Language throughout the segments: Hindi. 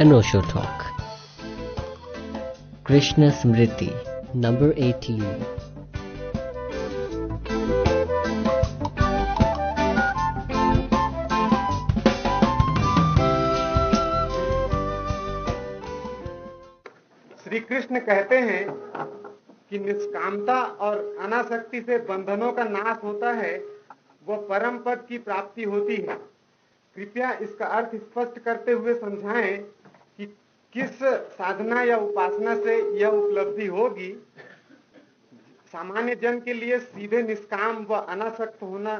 Anosho Talk. Krishna Smriti, number 18. Shri Krishna कहते हैं कि निष्कामता और अनासक्ति से बंधनों का नाश होता है वह परम पद की प्राप्ति होती है कृपया इसका अर्थ स्पष्ट करते हुए समझाएँ किस साधना या उपासना से यह उपलब्धि होगी? सामान्य जन के लिए सीधे निष्काम व अनासक्त होना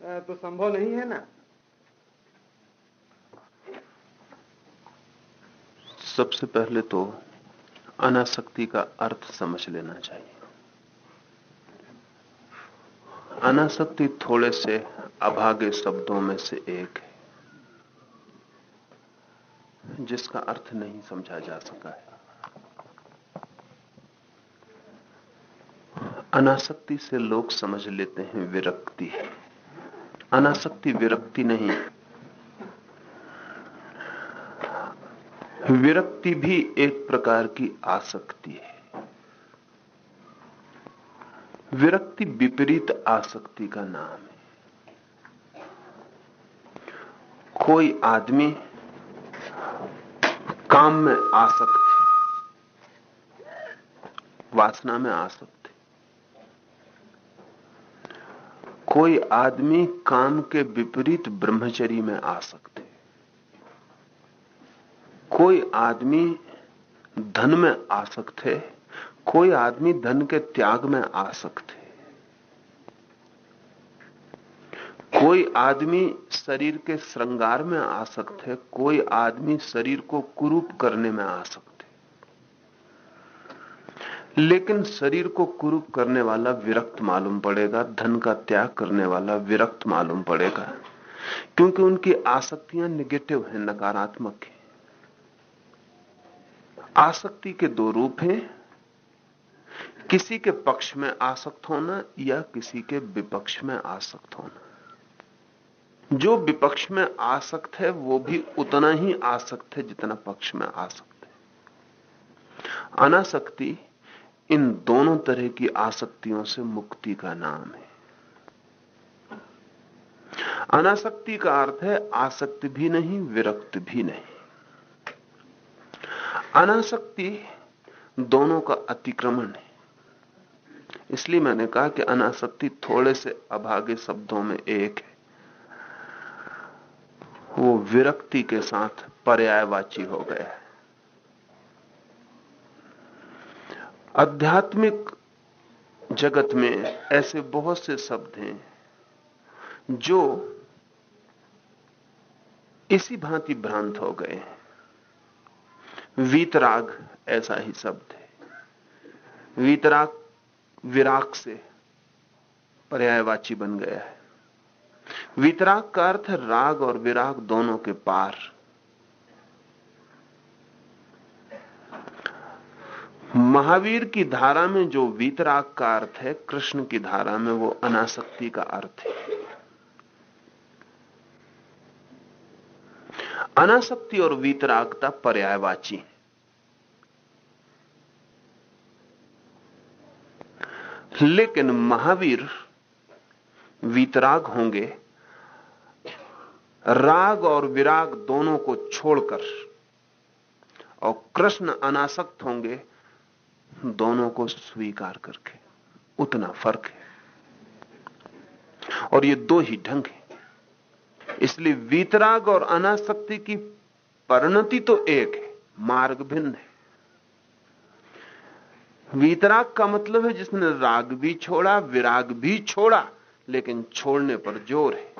तो संभव नहीं है ना? सबसे पहले तो अनासक्ति का अर्थ समझ लेना चाहिए। अनासक्ति थोड़े से अभागे शब्दों में से एक है। जिसका अर्थ नहीं समझा जा सका है। अनासक्ति से लोग समझ लेते हैं विरक्ति। अनासक्ति विरक्ति नहीं। विरक्ति भी एक प्रकार की आसक्ति है। विरक्ति विपरीत आसक्ति का नाम है। कोई आदमी काम में आसक्त है वासना में आसक्त है कोई आदमी काम के विपरीत ब्रह्मचरी में आसक्त है। कोई आदमी धन में आसक्त है। कोई आदमी धन के त्याग में आसक्त है। कोई आदमी शरीर के श्रृंगार में आसक्त है, कोई आदमी शरीर को कुरूप करने में आसक्त है। लेकिन शरीर को कुरूप करने वाला विरक्त मालूम पड़ेगा, धन का त्याग करने वाला विरक्त मालूम पड़ेगा, क्योंकि उनकी आसक्तियाँ निगेटिव है, नकारात्मक है। आसक्ति के दो रूप हैं, किसी के पक्ष में आसक्त होना या किसी के विपक्ष में आसक्त होना। जो विपक्ष में आसक्त है, वो भी उतना ही आसक्त है जितना पक्ष में आसक्त है। अनासक्ति इन दोनों तरह की आसक्तियों से मुक्ति का नाम है। अनासक्ति का अर्थ है आसक्त भी नहीं, विरक्त भी नहीं। अनासक्ति दोनों का अतिक्रमण है। इसलिए मैंने कहा कि अनासक्ति थोड़े से अभागे शब्दों में एक है। वो विरक्ति के साथ पर्यायवाची हो गया है। आध्यात्मिक जगत में ऐसे बहुत से शब्द हैं जो इसी भांति भ्रांत हो गए हैं। वीतराग ऐसा ही शब्द है। वीतराग, विराग से पर्यायवाची बन गया है। वितराग का अर्थ राग और विराग दोनों के पार। महावीर की धारा में जो वीतराग का अर्थ है, कृष्ण की धारा में वो अनासक्ति का अर्थ है। अनासक्ति और वीतरागता पर्यायवाची है। लेकिन महावीर वीतराग होंगे राग और विराग दोनों को छोड़कर और कृष्ण अनासक्त होंगे, दोनों को स्वीकार करके। उतना फ़र्क है। और ये दो ही ढंग है। इसलिए वीतराग और अनासक्ति की परिणति तो एक है, मार्ग भिन्न है। वीतराग का मतलब है जिसने राग भी छोड़ा, विराग भी छोड़ा, लेकिन छोड़ने पर ज़ोर है।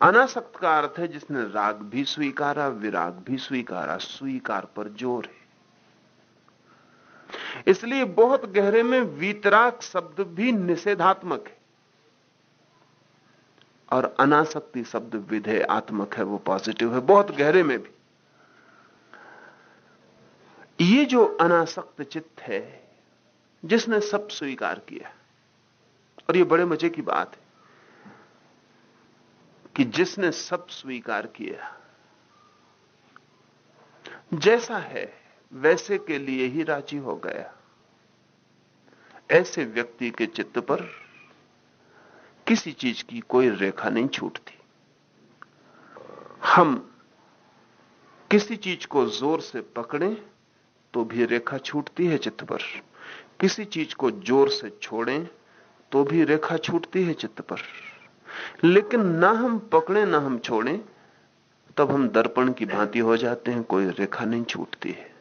अनासक्त का अर्थ है जिसने राग भी स्वीकारा, विराग भी स्वीकारा, स्वीकार पर ज़ोर है। इसलिए बहुत गहरे में वीतराग शब्द भी निषेधात्मक है। और अनासक्ति शब्द विधेयात्मक है, वो पॉजिटिव है, बहुत गहरे में भी। ये जो अनासक्त चित्त है, जिसने सब स्वीकार किया, और ये बड़े मज़े की बात है कि जिसने सब स्वीकार किया, जैसा है, वैसे के लिए ही राज़ी हो गया। ऐसे व्यक्ति के चित्त पर किसी चीज़ की कोई रेखा नहीं छूटती। हम किसी चीज़ को ज़ोर से पकड़ें तो भी रेखा छूटती है चित्त पर। किसी चीज़ को ज़ोर से छोड़ें तो भी रेखा छूटती है चित्त पर। लेकिन ना हम पकड़े, ना हम छोड़ें, तब हम दर्पण की भांति हो जाते हैं, कोई रेखा नहीं छूटती है।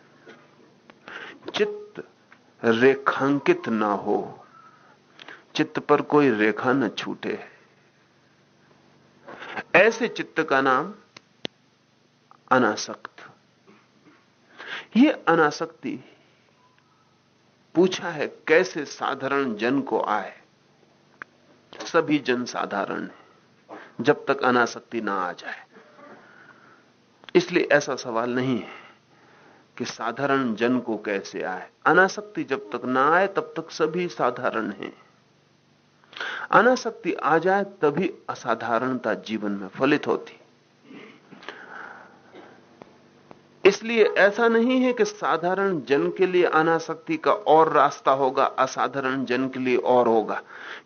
चित्त रेखांकित ना हो, चित्त पर कोई रेखा न छूटे। ऐसे चित्त का नाम अनासक्त। ये अनासक्ति पूछा है, कैसे साधारण जन को आए? सभी जन साधारण है। जब तक अनासक्ति ना आ जाए। इसलिए ऐसा सवाल नहीं है कि साधारण जन को कैसे आए। अनासक्ति जब तक ना आए, तब तक सभी साधारण हैं। अनाशक्ति आ जाए, तभी असाधारणता जीवन में फलित होती। इसलिए ऐसा नहीं है कि साधारण जन के लिए अनासक्ति का और रास्ता होगा, असाधारण जन के लिए और होगा।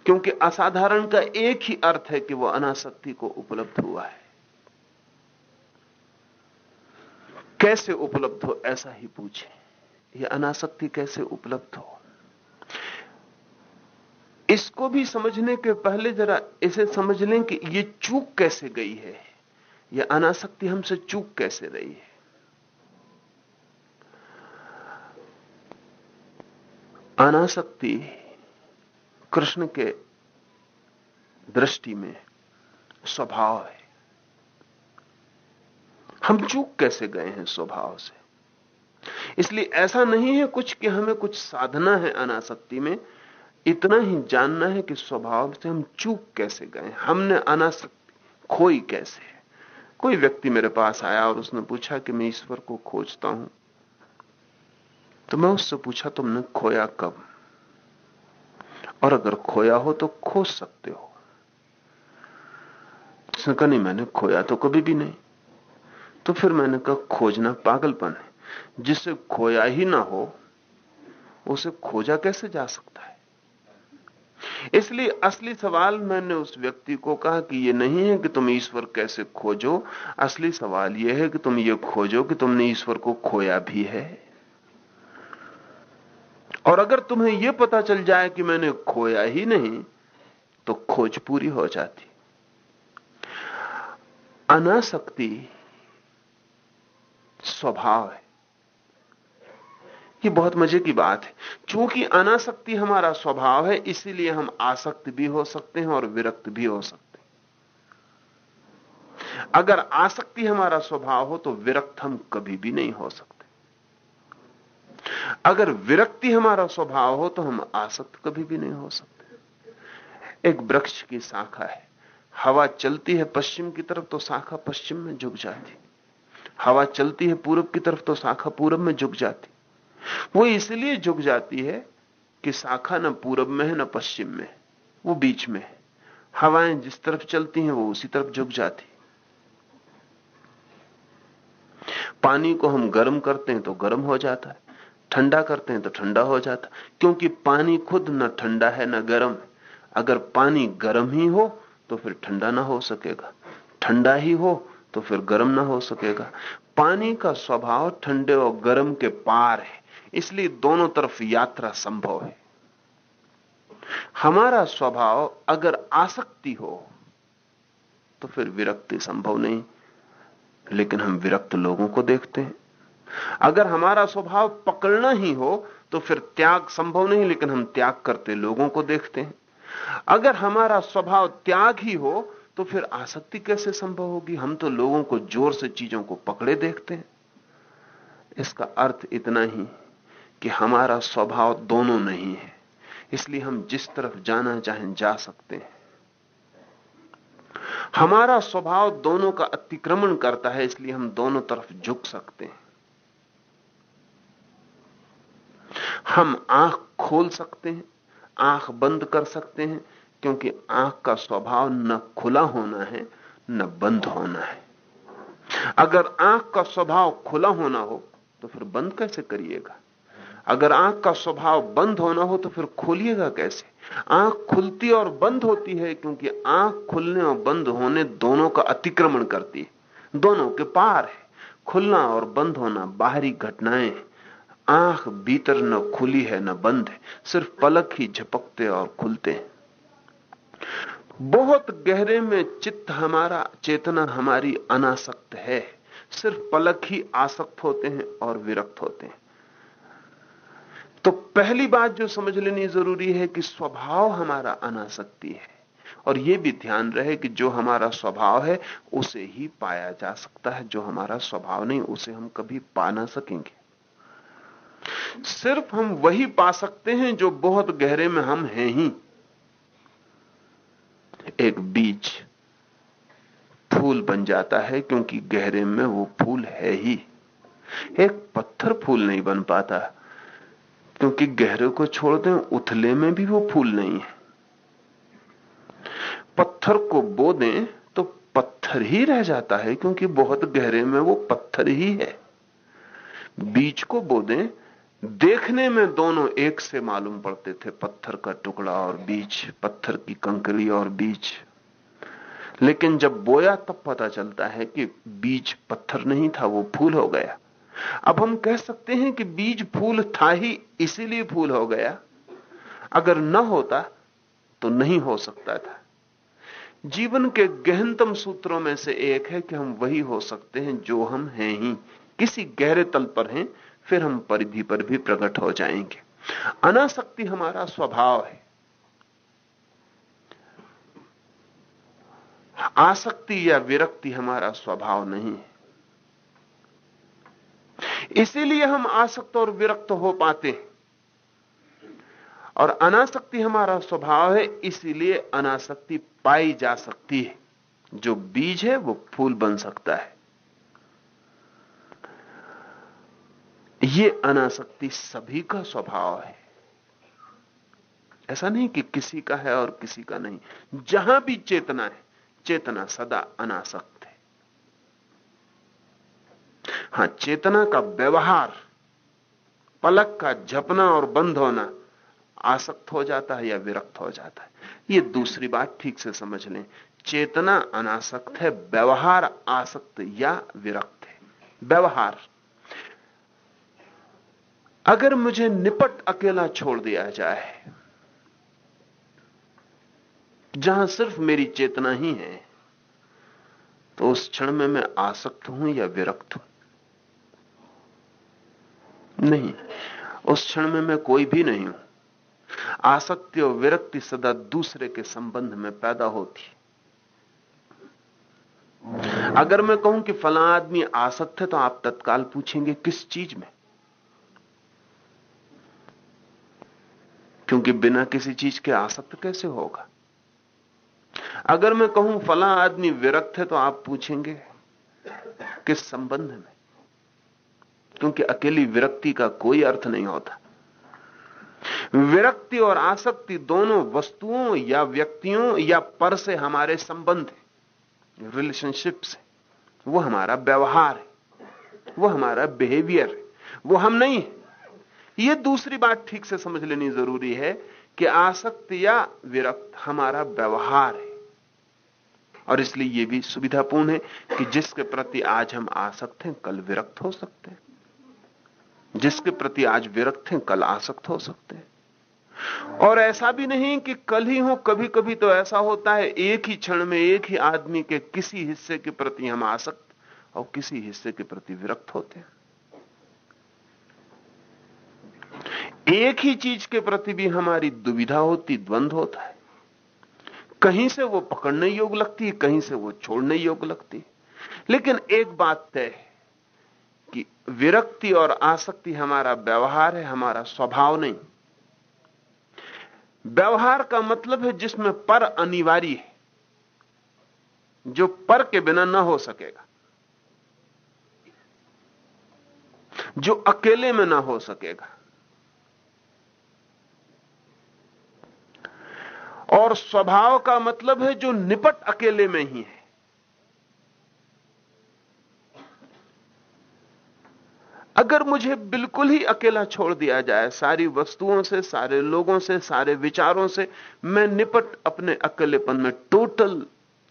क्योंकि असाधारण का एक ही अर्थ है कि वह अनासक्ति को उपलब्ध हुआ है। कैसे उपलब्ध हो, ऐसा ही पूछे। यह अनासक्ति कैसे उपलब्ध हो? इसको भी समझने के पहले जरा इसे समझ लें कि यह चूक कैसे गई है? यह अनासक्ति हमसे चूक कैसे रही है? अनासक्ति कृष्ण के दृष्टि में स्वभाव है। हम चूक कैसे गए हैं स्वभाव से? इसलिए ऐसा नहीं है कुछ कि हमें कुछ साधना है अनासक्ति में। इतना ही जानना है कि स्वभाव से हम चूक कैसे गए हमने अनासक्ति खोई कैसे? कोई व्यक्ति मेरे पास आया और उसने पूछा कि मैं ईश्वर को खोजता हूँ। तो मैं उससे पूछा, तुमने खोया कब? और अगर खोया हो तो खोज सकते हो। उसने कहा, नहीं, मैंने खोया तो कभी भी नहीं। तो फिर मैंने कहा, खोजना पागलपन है। जिसे खोया ही ना हो, उसे खोजा कैसे जा सकता है? इसलिए असली सवाल मैंने उस व्यक्ति को कहा कि यह नहीं है कि तुम ईश्वर कैसे खोजो। असली सवाल यह है कि तुम ये खोजो कि तुमने ईश्वर को खोया भी है। और अगर तुम्हें यह पता चल जाए कि मैंने खोया ही नहीं तो खोज पूरी हो जाती। अनासक्ति स्वभाव है। ये बहुत मज़े की बात है। क्योंकि अनासक्ति हमारा स्वभाव है, इसीलिए हम आसक्त भी हो सकते हैं और विरक्त भी हो सकते हैं। अगर आसक्ति हमारा स्वभाव हो तो विरक्त हम कभी भी नहीं हो सकते। अगर विरक्ति हमारा स्वभाव हो तो हम आसक्त कभी भी नहीं हो सकते। एक वृक्ष की शाखा है। हवा चलती है पश्चिम की तरफ़ तो शाखा पश्चिम में झुक जाती। हवा चलती है पूरब की तरफ़ तो शाखा पूरब में झुक जाती। वो इसलिए झुक जाती है कि शाखा न पूरब में है, न पश्चिम में वो बीच में है। हवाएँ जिस तरफ़ चलती हैं, वो उसी तरफ़ झुक जाती। पानी को हम गर्म करते हैं तो गर्म हो जाता है। ठंडा करते हैं तो ठंडा हो जाता क्योंकि पानी खुद न ठंडा है, न गर्म अगर पानी गर्म ही हो तो फिर ठंडा ना हो सकेगा। ठंडा ही हो तो फिर गर्म ना हो सकेगा। पानी का स्वभाव ठंडे और गर्म के पार है, इसलिए दोनों तरफ़ यात्रा संभव है। हमारा स्वभाव अगर आसक्ति हो तो फिर विरक्ति संभव नहीं। लेकिन हम विरक्त लोगों को देखते हैं। अगर हमारा स्वभाव पकड़ना ही हो तो फिर त्याग संभव नहीं, लेकिन हम त्याग करते लोगों को देखते हैं। अगर हमारा स्वभाव त्याग ही हो तो फिर आसक्ति कैसे संभव होगी? हम तो लोगों को ज़ोर से चीज़ों को पकड़े देखते हैं। इसका अर्थ इतना ही कि हमारा स्वभाव दोनों नहीं है, इसलिए हम जिस तरफ़ जाना चाहें जा सकते हैं। हमारा स्वभाव दोनों का अतिक्रमण करता है, इसलिए हम दोनों तरफ़ झुक सकते हैं। हम आँख खोल सकते हैं, आँख बंद कर सकते हैं, क्योंकि आँख का स्वभाव न खुला होना है, न बंद होना है। अगर आँख का स्वभाव खुला होना हो तो फिर बंद कैसे करिएगा? अगर आँख का स्वभाव बंद होना हो तो फिर खोलिएगा कैसे? आँख खुलती और बंद होती है, क्योंकि आँख खुलने और बंद होने दोनों का अतिक्रमण करती है, दोनों के पार है। खुलना और बंद होना बाहरी घटनाएँ आँख भीतर न खुली है, न बंद है। सिर्फ़ पलक ही झपकते और खुलते हैं। बहुत गहरे में चित्त हमारा, चेतना हमारी अनासक्त है। सिर्फ़ पलक ही आसक्त होते हैं और विरक्त होते हैं। तो पहली बात जो समझ लेनी ज़रूरी है कि स्वभाव हमारा अनासक्ति है। और यह भी ध्यान रहे कि जो हमारा स्वभाव है, उसे ही पाया जा सकता है। जो हमारा स्वभाव नहीं, उसे हम कभी पा ना सकेंगे। सिर्फ़ हम वही पा सकते हैं जो बहुत गहरे में हम हैं ही। एक बीज फूल बन जाता है क्योंकि गहरे में वो फूल है ही। एक पत्थर फूल नहीं बन पाता, क्योंकि गहरे को छोड़ दें, उथले में भी वो फूल नहीं है। पत्थर को बो दें तो पत्थर ही रह जाता है, क्योंकि बहुत गहरे में वो पत्थर ही है। बीज को बो दें देखने में दोनों एक से मालूम पड़ते थे, पत्थर का टुकड़ा और बीज पत्थर की कंकरी और बीज लेकिन जब बोया, तब पता चलता है कि बीज पत्थर नहीं था, वो फूल हो गया। अब हम कह सकते हैं कि बीज फूल था ही, इसीलिए फूल हो गया। अगर न होता तो नहीं हो सकता था। जीवन के गहनतम सूत्रों में से एक है कि हम वही हो सकते हैं जो हम हैं ही। किसी गहरे तल पर हैं फिर हम परिधि पर भी प्रकट हो जाएँगे। अनासक्ति हमारा स्वभाव है। आसक्ति या विरक्ति हमारा स्वभाव नहीं है। इसीलिए हम आसक्त और विरक्त हो पाते हैं। और अनासक्ति हमारा स्वभाव है, इसीलिए अनासक्ति पाई जा सकती है। जो बीज है, वो फूल बन सकता है। ये अनासक्ति सभी का स्वभाव है। ऐसा नहीं कि किसी का है और किसी का नहीं। जहाँ भी चेतना है, चेतना सदा अनासक्त है। हाँ, चेतना का व्यवहार, पलक का झपना और बंद होना आसक्त हो जाता है या विरक्त हो जाता है। ये दूसरी बात ठीक से समझ लें। चेतना अनासक्त है, व्यवहार आसक्त या विरक्त है। व्यवहार। अगर मुझे निपट अकेला छोड़ दिया जाए, जहाँ सिर्फ़ मेरी चेतना ही है तो उस क्षण में मैं आसक्त हूँ या विरक्त हूँ? नहीं, उस क्षण में मैं कोई भी नहीं हूँ। आसक्ति और विरक्ति सदा दूसरे के संबंध में पैदा होती। अगर मैं कहूँ कि फला आदमी आसक्त है तो आप तत्काल पूछेंगे, किस चीज़ में? क्योंकि बिना किसी चीज़ के आसक्त कैसे होगा? अगर मैं कहूँ फला आदमी विरक्त है तो आप पूछेंगे, किस संबंध में? क्योंकि अकेली विरक्ति का कोई अर्थ नहीं होता। विरक्ति और आसक्ति दोनों वस्तुओं या व्यक्तियों या पर से हमारे संबंध है। रिलेशनशिप से वो हमारा व्यवहार है। वो हमारा बिहेवियर है। वो हम नहीं है। ये दूसरी बात ठीक से समझ लेनी ज़रूरी है कि आसक्त या विरक्त हमारा व्यवहार है। और इसलिए यह भी सुविधापूर्ण है कि जिसके प्रति आज हम आसक्त हैं, कल विरक्त हो सकते हैं। जिसके प्रति आज विरक्त हैं, कल आसक्त हो सकते हैं। और ऐसा भी नहीं कि कल ही हो कभी कभी तो ऐसा होता है, एक ही क्षण में एक ही आदमी के किसी हिस्से के प्रति हम आसक्त और किसी हिस्से के प्रति विरक्त होते हैं। एक ही चीज़ के प्रति भी हमारी दुविधा होती, द्वंद होता है। कहीं से वो पकड़ने योग्य लगती है कहीं से वो छोड़ने योग्य लगती। लेकिन एक बात तय है कि विरक्ति और आसक्ति हमारा व्यवहार है, हमारा स्वभाव नहीं। व्यवहार का मतलब है जिसमें पर अनिवार्य है, जो पर के बिना ना हो सकेगा। जो अकेले में ना हो सकेगा। और स्वभाव का मतलब है जो निपट अकेले में ही है। अगर मुझे बिल्कुल ही अकेला छोड़ दिया जाए, सारी वस्तुओं से, सारे लोगों से, सारे विचारों से, मैं निपट अपने अकेलेपन में टोटल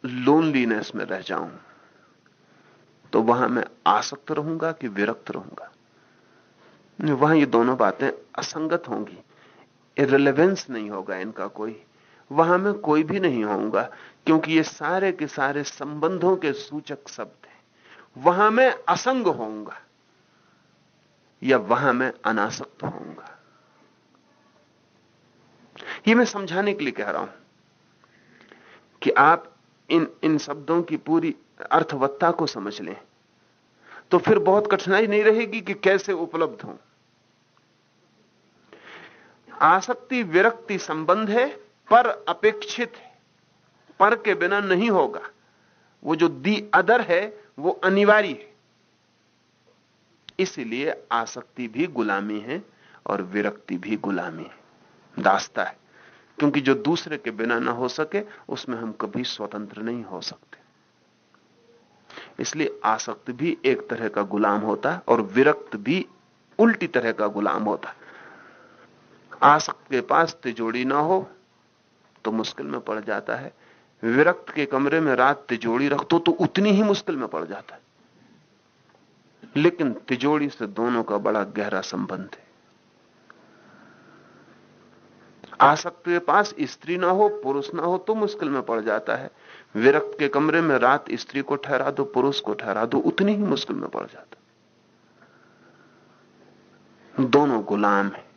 लोनलीनेस में रह जाऊँ तो वहाँ मैं आसक्त रहूँगा कि विरक्त रहूँगा। वहाँ ये दोनों बातें असंगत होंगी। इरेलीवेंस नहीं होगा इनका कोई। वहाँ मैं कोई भी नहीं होऊँगा क्योंकि ये सारे के सारे संबंधों के सूचक शब्द हैं। वहाँ मैं असंग होऊँगा, या वहाँ मैं अनासक्त होऊँगा। ये मैं समझाने के लिए कह रहा हूँ कि आप इन इन शब्दों की पूरी अर्थवत्ता को समझ लें तो फिर बहुत कठिनाई नहीं रहेगी कि कैसे उपलब्ध हो। आसक्ति, विरक्ति संबंध है पर अपेक्षित है। पर के बिना नहीं होगा। वो जो दी अदर है, वो अनिवार्य है। इसलिए आसक्ति भी गुलामी है और विरक्ति भी गुलामी है। दास्ता है। क्योंकि जो दूसरे के बिना ना हो सके, उसमें हम कभी स्वतंत्र नहीं हो सकते। इसलिए आसक्त भी एक तरह का गुलाम होता है और विरक्त भी उल्टी तरह का गुलाम होता। है आसक्त के पास तिजोड़ी ना हो तो मुश्किल में पड़ जाता है। विरक्त के कमरे में रात तिजोड़ी रख दो तो उतनी ही मुश्किल में पड़ जाता है। लेकिन तिजोड़ी से दोनों का बड़ा गहरा संबंध है। आसक्त के पास स्त्री ना हो, पुरुष ना हो तो मुश्किल में पड़ जाता है। विरक्त के कमरे में रात स्त्री को ठहरा दो, पुरुष को ठहरा दो, उतनी ही मुश्किल में पड़ जाता दोनों गुलाम है।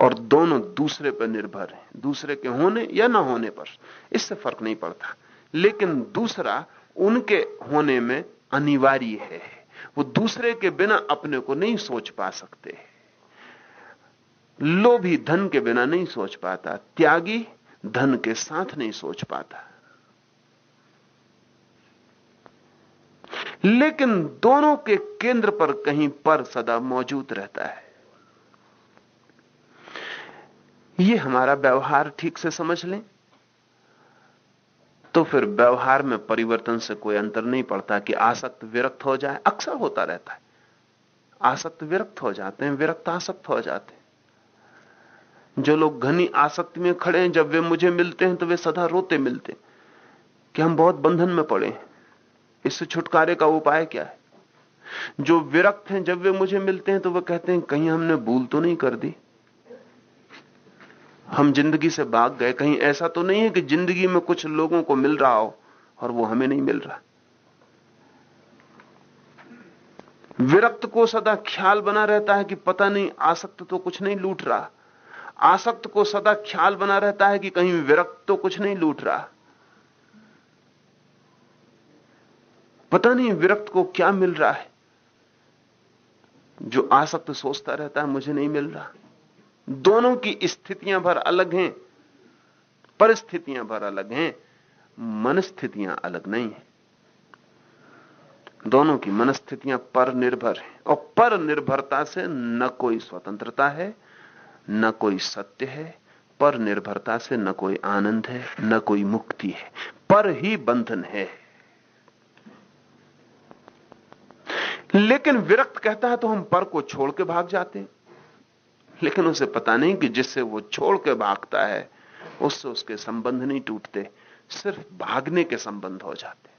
और दोनों दूसरे पर निर्भर है। दूसरे के होने या ना होने पर। इससे फ़र्क नहीं पड़ता। लेकिन दूसरा उनके होने में अनिवार्य है। वो दूसरे के बिना अपने को नहीं सोच पा सकते। लोभी धन के बिना नहीं सोच पाता। त्यागी धन के साथ नहीं सोच पाता। लेकिन दोनों के केंद्र पर कहीं पर सदा मौजूद रहता है। ये हमारा व्यवहार ठीक से समझ लें। तो फिर व्यवहार में परिवर्तन से कोई अंतर नहीं पड़ता कि आसक्त विरक्त हो जाए, अक्सर होता रहता है। आसक्त विरक्त हो जाते हैं, विरक्त आसक्त हो जाते हैं। जो लोग घनी आसक्ति में खड़े हैं, जब वे मुझे मिलते हैं तो वे सदा रोते मिलते कि हम बहुत बंधन में पड़े हैं। इससे छुटकारे का उपाय क्या है? जो विरक्त हैं, जब वे मुझे मिलते हैं तो वे कहते हैं, कहीं हमने भूल तो नहीं कर दी। हम ज़िंदगी से भाग गए, कहीं ऐसा तो नहीं है कि ज़िंदगी में कुछ लोगों को मिल रहा हो और वो हमें नहीं मिल रहा। विरक्त को सदा ख्याल बना रहता है कि पता नहीं, आसक्त तो कुछ नहीं लूट रहा। आसक्त को सदा ख्याल बना रहता है कि कहीं विरक्त तो कुछ नहीं लूट रहा। पता नहीं विरक्त को क्या मिल रहा है। जो आसक्त सोचता रहता है, मुझे नहीं मिल रहा। दोनों की स्थितियाँ भर अलग हैं, परिस्थितियाँ भर अलग हैं, मनस्थितियाँ अलग नहीं है। दोनों की मनस्थितियाँ पर निर्भर हैं और पर निर्भरता से न कोई स्वतंत्रता है, न कोई सत्य है, पर निर्भरता से न कोई आनंद है, न कोई मुक्ति है। पर ही बंधन है। लेकिन विरक्त कहता है तो हम पर को छोड़ के भाग जाते हैं। लेकिन उसे पता नहीं कि जिससे वो छोड़ के भागता है, उससे उसके संबंध नहीं टूटते, सिर्फ़ भागने के संबंध हो जाते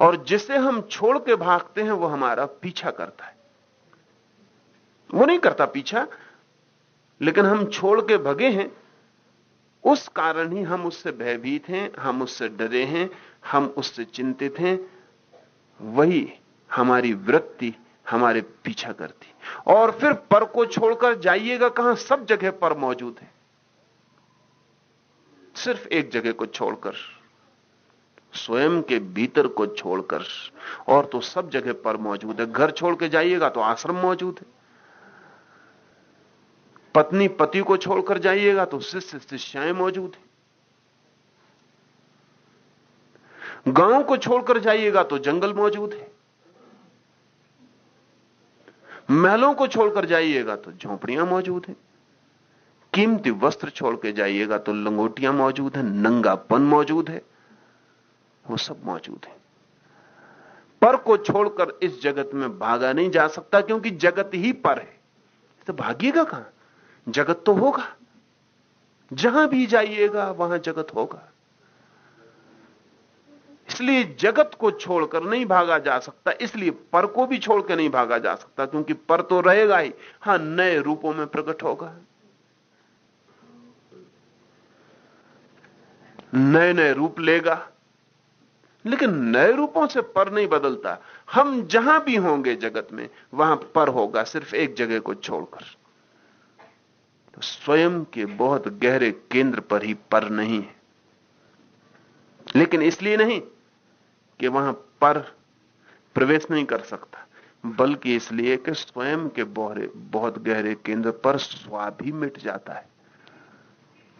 और जिसे हम छोड़ के भागते हैं, वो हमारा पीछा करता है। वो नहीं करता पीछा, लेकिन हम छोड़ के भगे हैं। उस कारण ही हम उससे भयभीत हैं, हम उससे डरे हैं, हम उससे चिंतित हैं। वही हमारी वृत्ति हमारे पीछा करती। और फिर पर को छोड़कर जाइएगा कहाँ? सब जगह पर मौजूद है। सिर्फ़ एक जगह को छोड़कर, स्वयं के भीतर को छोड़कर, और तो सब जगह पर मौजूद है। घर छोड़ के जाइएगा तो आश्रम मौजूद है। पत्नी पति को छोड़कर जाइएगा तो शिष्य शिष्याएँ मौजूद है। गाँव को छोड़कर जाइएगा तो जंगल मौजूद है। महलों को छोड़कर जाइएगा तो झोंपड़ियाँ मौजूद हैं। कीमती वस्त्र छोड़ के जाइएगा तो लंगोटियाँ मौजूद हैं, नंगापन मौजूद है, वो सब मौजूद है। पर को छोड़कर इस जगत में भागा नहीं जा सकता, क्योंकि जगत ही पर है। तो भागिएगा कहाँ? जगत तो होगा। जहाँ भी जाइएगा, वहाँ जगत होगा। इसलिए जगत को छोड़कर नहीं भागा जा सकता, इसलिए पर को भी छोड़कर नहीं भागा जा सकता, क्योंकि पर तो रहेगा ही। हाँ, नए रूपों में प्रकट होगा। नए नए रूप लेगा, लेकिन नए रूपों से पर नहीं बदलता। हम जहाँ भी होंगे जगत में, वहाँ पर होगा सिर्फ़ एक जगह को छोड़कर। तो स्वयं के बहुत गहरे केंद्र पर ही पर नहीं है। लेकिन इसलिए नहीं कि वहाँ पर प्रवेश नहीं कर सकता, बल्कि इसलिए कि स्वयं के बोहरे बहुत गहरे केंद्र पर स्वा भी मिट जाता है।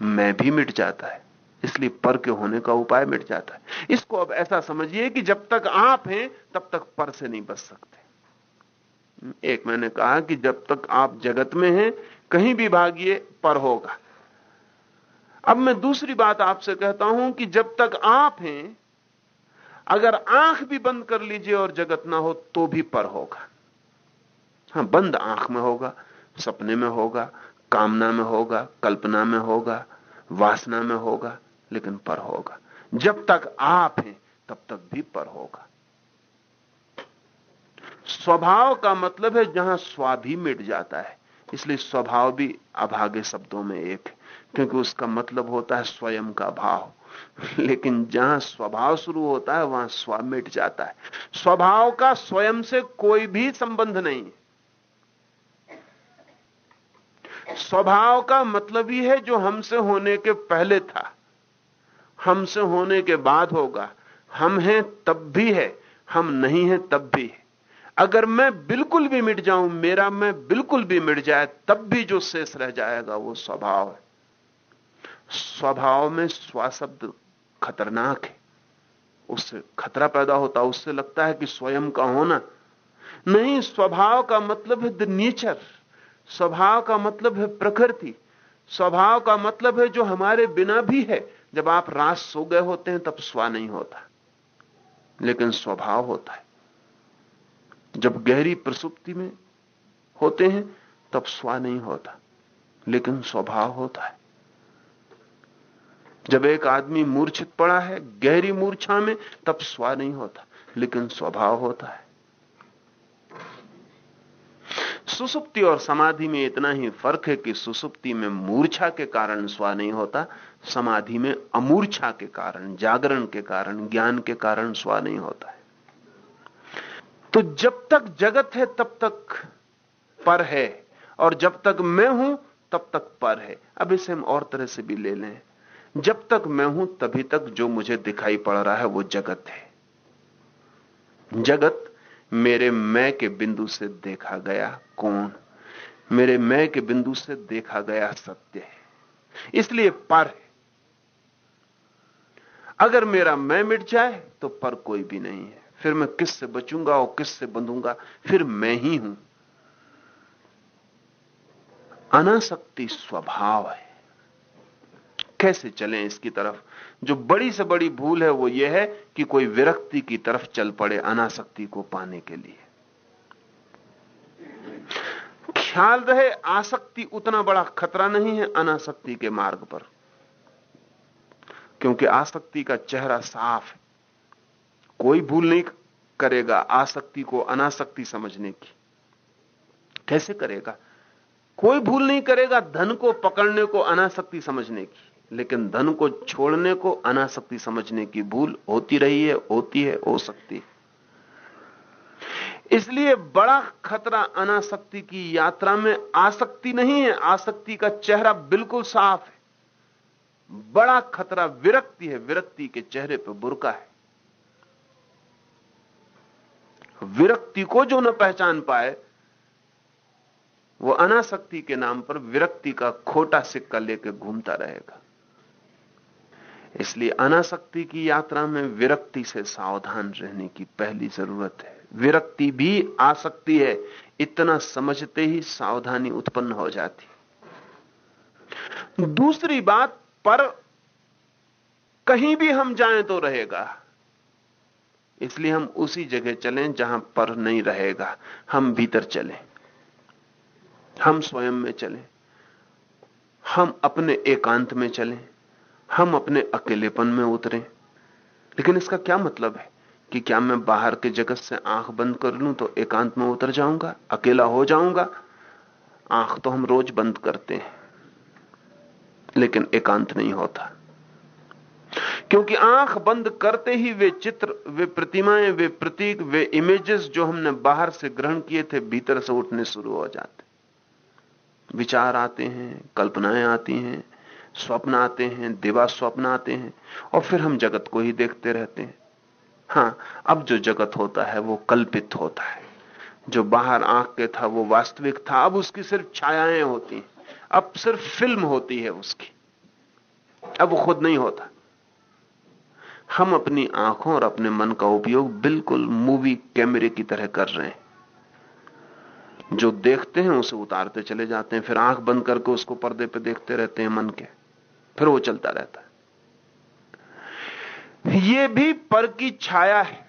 मैं भी मिट जाता है, इसलिए पर के होने का उपाय मिट जाता है। इसको अब ऐसा समझिए कि जब तक आप हैं, तब तक पर से नहीं बच सकते। एक मैंने कहा कि जब तक आप जगत में हैं, कहीं भी भागिए, पर होगा। अब मैं दूसरी बात आपसे कहता हूँ कि जब तक आप हैं अगर आँख भी बंद कर लीजिए और जगत ना हो तो भी पर होगा। हाँ, बंद आँख में होगा, सपने में होगा, कामना में होगा, कल्पना में होगा, वासना में होगा, लेकिन पर होगा। जब तक आप हैं, तब तक भी पर होगा। स्वभाव का मतलब है जहाँ स्वा भी मिट जाता है। इसलिए स्वभाव भी अभागे शब्दों में एक क्योंकि उसका मतलब होता है स्वयं का भाव। लेकिन जहाँ स्वभाव शुरू होता है, वहाँ स्व मिट जाता है। स्वभाव का स्वयं से कोई भी संबंध नहीं स्वभाव का मतलब ही है जो हमसे होने के पहले था। हमसे होने के बाद होगा। हम हैं तब भी है, हम नहीं हैं तब भी है। अगर मैं बिल्कुल भी मिट जाऊँ, मेरा मैं बिल्कुल भी मिट जाए, तब भी जो शेष रह जाएगा वो स्वभाव है। स्वभाव में स्व शब्द खतरनाक है। उससे खतरा पैदा होता, उससे लगता है कि स्वयं का होना। नहीं, स्वभाव का मतलब है द नेचर स्वभाव का मतलब है प्रकृति। स्वभाव का मतलब है जो हमारे बिना भी है। जब आप रात सो गए होते हैं, तब स्वा नहीं होता। लेकिन स्वभाव होता है। जब गहरी प्रसुप्ति में होते हैं, तब स्वा नहीं होता। लेकिन स्वभाव होता है। जब एक आदमी मूर्छित पड़ा है, गहरी मूर्छा में, तब स्वा नहीं होता, लेकिन स्वभाव होता है। सुसुप्ति और समाधि में इतना ही फ़र्क है कि सुसुप्ति में मूर्छा के कारण स्वा नहीं होता, समाधि में अमूर्छा के कारण, जागरण के कारण, ज्ञान के कारण स्वा नहीं होता है। तो जब तक जगत है, तब तक पर है, और जब तक मैं हूँ, तब तक पर है। अब इसे हम और तरह से भी ले लें। जब तक मैं हूँ, तभी तक जो मुझे दिखाई पड़ रहा है, वो जगत है। जगत मेरे मैं के बिंदु से देखा गया कौन? मेरे मैं के बिंदु से देखा गया सत्य है। इसलिए पर है। अगर मेरा मैं मिट जाए तो पर कोई भी नहीं है। फिर मैं किससे बचूँगा और किससे बंधूँगा? फिर मैं ही हूँ। अनासक्ति स्वभाव है। कैसे चलें इसकी तरफ़? जो बड़ी से बड़ी भूल है वो ये है कि कोई विरक्ति की तरफ़ चल पड़े अनासक्ति को पाने के लिए। ख्याल रहे, आसक्ति उतना बड़ा खतरा नहीं है अनासक्ति के मार्ग पर। क्योंकि आसक्ति का चेहरा साफ़ है। कोई भूल नहीं करेगा आसक्ति को अनासक्ति समझने की। कैसे करेगा? कोई भूल नहीं करेगा धन को पकड़ने को अनासक्ति समझने की। लेकिन धन को छोड़ने को अनासक्ति समझने की भूल होती रही है, होती है, हो सकती है। इसलिए बड़ा खतरा अनासक्ति की यात्रा में आसक्ति नहीं है, आसक्ति का चेहरा बिल्कुल साफ़ है। बड़ा खतरा विरक्ति है, विरक्ति के चेहरे पर बुरका है। विरक्ति को जो न पहचान पाए, वो अनासक्ति के नाम पर विरक्ति का खोटा सिक्का लेकर घूमता रहेगा। इसलिए अनासक्ति की यात्रा में विरक्ति से सावधान रहने की पहली ज़रूरत है। विरक्ति भी आसक्ति है, इतना समझते ही सावधानी उत्पन्न हो जाती। दूसरी बात, पर कहीं भी हम जाएँ तो रहेगा। इसलिए हम उसी जगह चलें जहाँ पर नहीं रहेगा। हम भीतर चलें। हम स्वयं में चलें। हम अपने एकांत में चलें। हम अपने अकेलेपन में उतरे। लेकिन इसका क्या मतलब है कि क्या मैं बाहर के जगत से आँख बंद कर लूँ तो एकांत में उतर जाऊँगा, अकेला हो जाऊँगा? आँख तो हम रोज बंद करते हैं, लेकिन एकांत नहीं होता। क्योंकि आँख बंद करते ही वे चित्र, वे प्रतिमाएँ, वे प्रतीक, वे इमेजेस जो हमने बाहर से ग्रहण किए थे, भीतर से उठने शुरू हो जाते विचार आते हैं, कल्पनाएँ आती हैं स्वप्न आते हैं, दिवा स्वप्न आते हैं, और फिर हम जगत को ही देखते रहते हैं। हाँ अब जो जगत होता है, वो कल्पित होता है। जो बाहर आँख के था, वो वास्तविक था, अब उसकी सिर्फ़ छायाएँ होती हैं। अब सिर्फ़ फ़िल्म होती है उसकी। अब वो खुद नहीं होता। हम अपनी आँखों और अपने मन का उपयोग बिल्कुल मूवी कैमरे की तरह कर रहे हैं। जो देखते हैं, उसे उतारते चले जाते हैं, फिर आँख बंद करके उसको पर्दे पे देखते रहते हैं मन के। फिर वो चलता रहता है। ये भी पर की छाया है।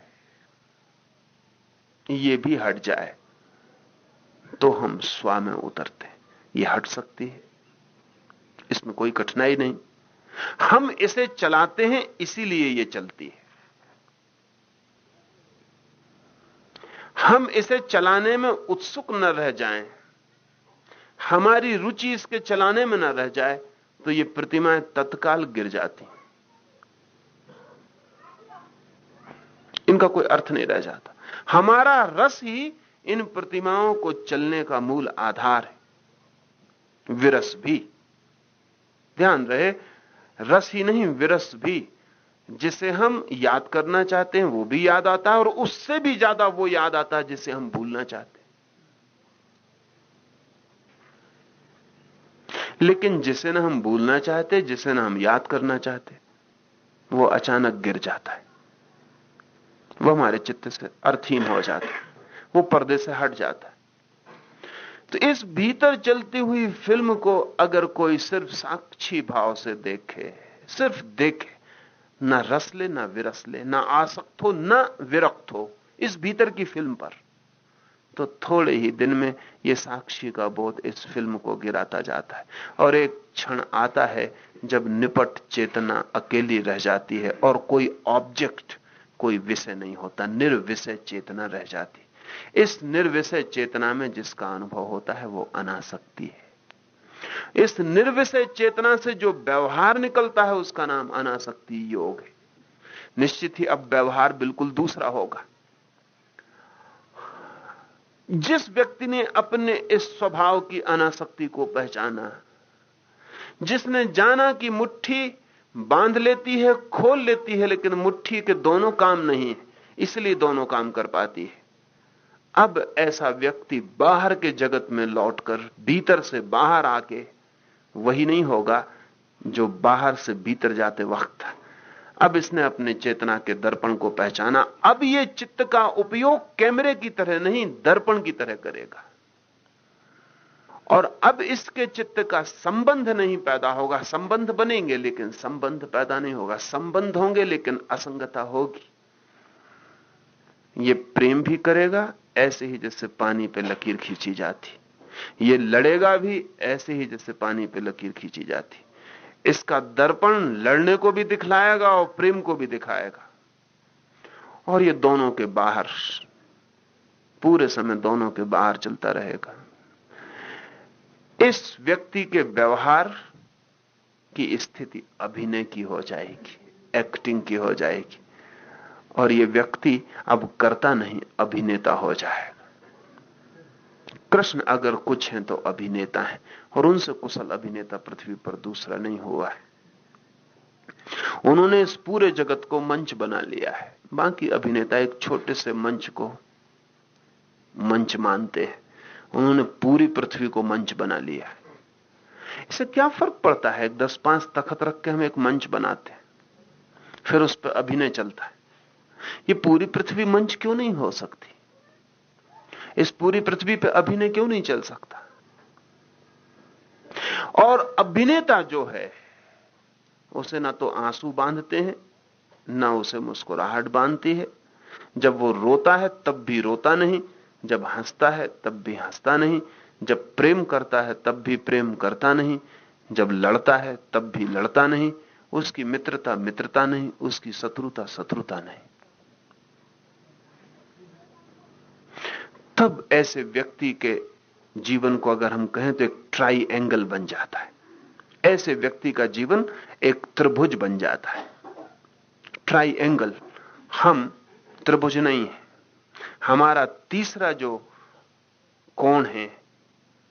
ये भी हट जाए तो हम स्वा में उतरते ये हट सकती है। इसमें कोई कठिनाई नहीं। हम इसे चलाते हैं इसीलिए ये चलती है। हम इसे चलाने में उत्सुक न रह जाएँ, हमारी रुचि इसके चलाने में न रह जाए। तो ये प्रतिमाएँ तत्काल गिर जाती। इनका कोई अर्थ नहीं रह जाता। हमारा रस ही इन प्रतिमाओं को चलने का मूल आधार है। विरस भी। ध्यान रहे, रस ही नहीं, विरस भी। जिसे हम याद करना चाहते हैं, वो भी याद आता है, और उससे भी ज़्यादा वो याद आता है जिसे हम भूलना चाहते हैं। लेकिन जिसे ना हम भूलना चाहते, जिसे ना हम याद करना चाहते, वो अचानक गिर जाता है। वो हमारे चित्त से अर्थहीन हो जाता है। वो पर्दे से हट जाता है। तो इस भीतर चलती हुई फ़िल्म को अगर कोई सिर्फ़ साक्षी भाव से देखे, सिर्फ़ देखे, ना रस ले ना विरस ले ना आसक्त हो, ना विरक्त हो, इस भीतर की फ़िल्म पर तो थोड़े ही दिन में यह साक्षी का बोध इस फ़िल्म को गिराता जाता है। और एक क्षण आता है जब निपट चेतना अकेली रह जाती है और कोई ऑब्जेक्ट कोई विषय नहीं होता, निर्विषय चेतना रह जाती इस निर्विषय चेतना में जिसका अनुभव होता है वो अनासक्ति है। इस निर्विषय चेतना से जो व्यवहार निकलता है उसका नाम अनासक्ति योग है। निश्चित ही अब व्यवहार बिल्कुल दूसरा होगा। जिस व्यक्ति ने अपने इस स्वभाव की अनासक्ति को पहचाना, जिसने जाना कि मुट्ठी बाँध लेती है, खोल लेती है, लेकिन मुट्ठी के दोनों काम नहीं, इसलिए दोनों काम कर पाती है। अब ऐसा व्यक्ति बाहर के जगत में लौटकर भीतर से बाहर आके, वही नहीं होगा जो बाहर से भीतर जाते वक्त अब इसने अपने चेतना के दर्पण को पहचाना। अब यह चित्त का उपयोग कैमरे की तरह नहीं, दर्पण की तरह करेगा। और अब इसके चित्त का संबंध नहीं पैदा होगा। संबंध बनेंगे, लेकिन संबंध पैदा नहीं होगा। संबंध होंगे, लेकिन असंगता होगी। ये प्रेम भी करेगा, ऐसे ही जैसे पानी पे लकीर खींची जाती। ये लड़ेगा भी, ऐसे ही जैसे पानी पे लकीर खींची जाती। इसका दर्पण लड़ने को भी दिखलाएगा और प्रेम को भी दिखाएगा। और ये दोनों के बाहर, पूरे समय दोनों के बाहर चलता रहेगा। इस व्यक्ति के व्यवहार की स्थिति अभिनय की हो जाएगी एक्टिंग की हो जाएगी। और ये व्यक्ति अब करता नहीं, अभिनेता हो जाएगा। कृष्ण अगर कुछ हैं तो अभिनेता हैं। और उनसे कुशल अभिनेता पृथ्वी पर दूसरा नहीं हुआ है। उन्होंने इस पूरे जगत को मंच बना लिया है। बाकी अभिनेता एक छोटे से मंच को मंच मानते हैं। उन्होंने पूरी पृथ्वी को मंच बना लिया है। इससे क्या फ़र्क पड़ता है? एक दस पाँच तखत रख के हम एक मंच बनाते हैं। फिर उस पर अभिनय चलता है। ये पूरी पृथ्वी मंच क्यों नहीं हो सकती? इस पूरी पृथ्वी पर अभिनय क्यों नहीं चल सकता? और अभिनेता जो है, उसे ना तो आँसू बांधते हैं, ना उसे मुस्कुराहट बांधती है। जब वो रोता है, तब भी रोता नहीं, जब हंसता है, तब भी हंसता नहीं, जब प्रेम करता है, तब भी प्रेम करता नहीं, जब लड़ता है, तब भी लड़ता नहीं, उसकी मित्रता मित्रता नहीं, उसकी शत्रुता शत्रुता नहीं। तब ऐसे व्यक्ति के जीवन को अगर हम कहें तो एक ट्राई एंगल बन जाता है। ऐसे व्यक्ति का जीवन एक त्रिभुज बन जाता है। ट्राई एंगल हम त्रिभुज नहीं है। हमारा तीसरा जो कोण है,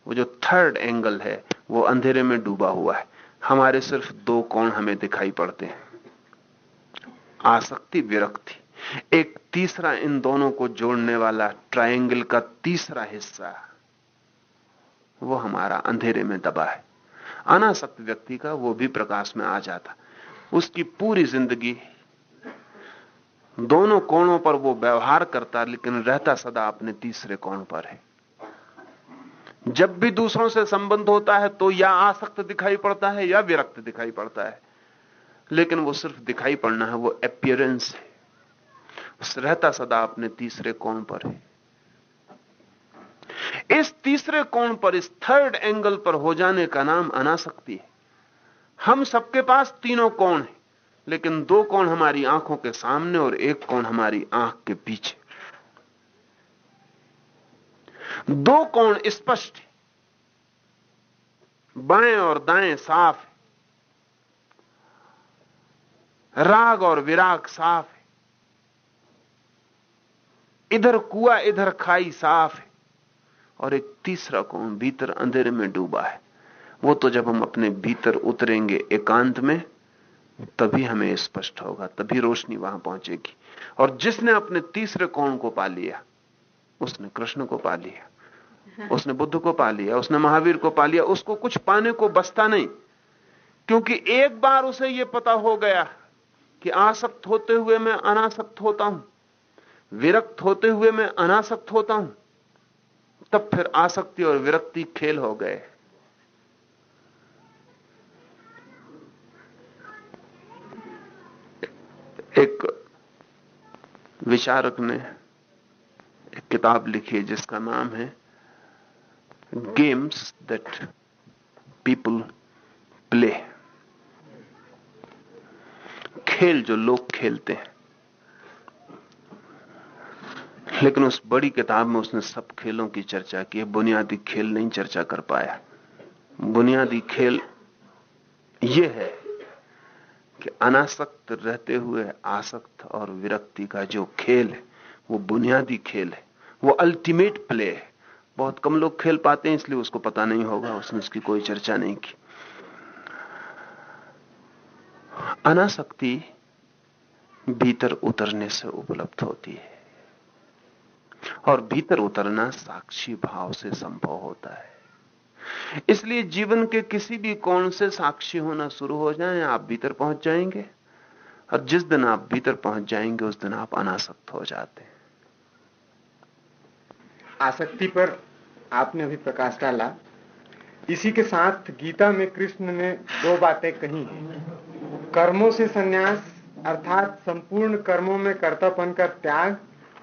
वो जो थर्ड एंगल है, वो अंधेरे में डूबा हुआ है। हमारे सिर्फ़ दो कोण हमें दिखाई पड़ते हैं। आसक्ति विरक्ति। एक तीसरा इन दोनों को जोड़ने वाला ट्रायंगल का तीसरा हिस्सा वो हमारा अंधेरे में दबा है। अनासक्त व्यक्ति का वो भी प्रकाश में आ जाता। उसकी पूरी ज़िंदगी दोनों कोणों पर वो व्यवहार करता, लेकिन रहता सदा अपने तीसरे कोण पर है। जब भी दूसरों से संबंध होता है तो या आसक्त दिखाई पड़ता है, या विरक्त दिखाई पड़ता है। लेकिन वो सिर्फ़ दिखाई पड़ना है, वो अपियरेंस है। रहता सदा अपने तीसरे कोण पर है। इस तीसरे कोण पर, इस थर्ड एंगल पर हो जाने का नाम अनासक्ति है। हम सबके पास तीनों कोण हैं, लेकिन दो कोण हमारी आँखों के सामने और एक कोण हमारी आँख के पीछे। दो कोण स्पष्ट है। बाएँ और दाएँ साफ़ है। राग और विराग साफ़ है। इधर कुआ, इधर खाई साफ़ है। और एक तीसरा कोण भीतर अंधेरे में डूबा है। वो तो जब हम अपने भीतर उतरेंगे एकांत में, तभी हमें स्पष्ट होगा, तभी रोशनी वहाँ पहुंचेगी। और जिसने अपने तीसरे कोण को पा लिया, उसने कृष्ण को पा लिया, उसने बुद्ध को पा लिया, उसने महावीर को पा लिया, उसको कुछ पाने को बसता नहीं। क्योंकि एक बार उसे यह पता हो गया कि आसक्त होते हुए मैं अनासक्त होता हूँ, विरक्त होते हुए मैं अनासक्त होता हूँ। तब फिर आसक्ति और विरक्ति खेल हो गए। एक विचारक ने एक किताब लिखी है जिसका नाम है गेम्स दैट पीपल प्ले खेल जो लोग खेलते हैं। लेकिन उस बड़ी किताब में उसने सब खेलों की चर्चा की है, बुनियादी खेल नहीं चर्चा कर पाया। बुनियादी खेल यह है कि अनासक्त रहते हुए आसक्त और विरक्ति का जो खेल है, वो बुनियादी खेल है। वो अल्टीमेट प्ले है। बहुत कम लोग खेल पाते हैं, इसलिए उसको पता नहीं होगा, उसने उसकी कोई चर्चा नहीं की। अनासक्ति भीतर उतरने से उपलब्ध होती है। और भीतर उतरना साक्षी भाव से संभव होता है। इसलिए जीवन के किसी भी कोण से साक्षी होना शुरू हो जाए, आप भीतर पहुँच जाएँगे। और जिस दिन आप भीतर पहुँच जाएँगे, उस दिन आप अनासक्त हो जाते हैं। आसक्ति पर आपने अभी प्रकाश डाला। इसी के साथ गीता में कृष्ण ने दो बातें कही कर्मों से संन्यास, अर्थात संपूर्ण कर्मों में कर्तापन का त्याग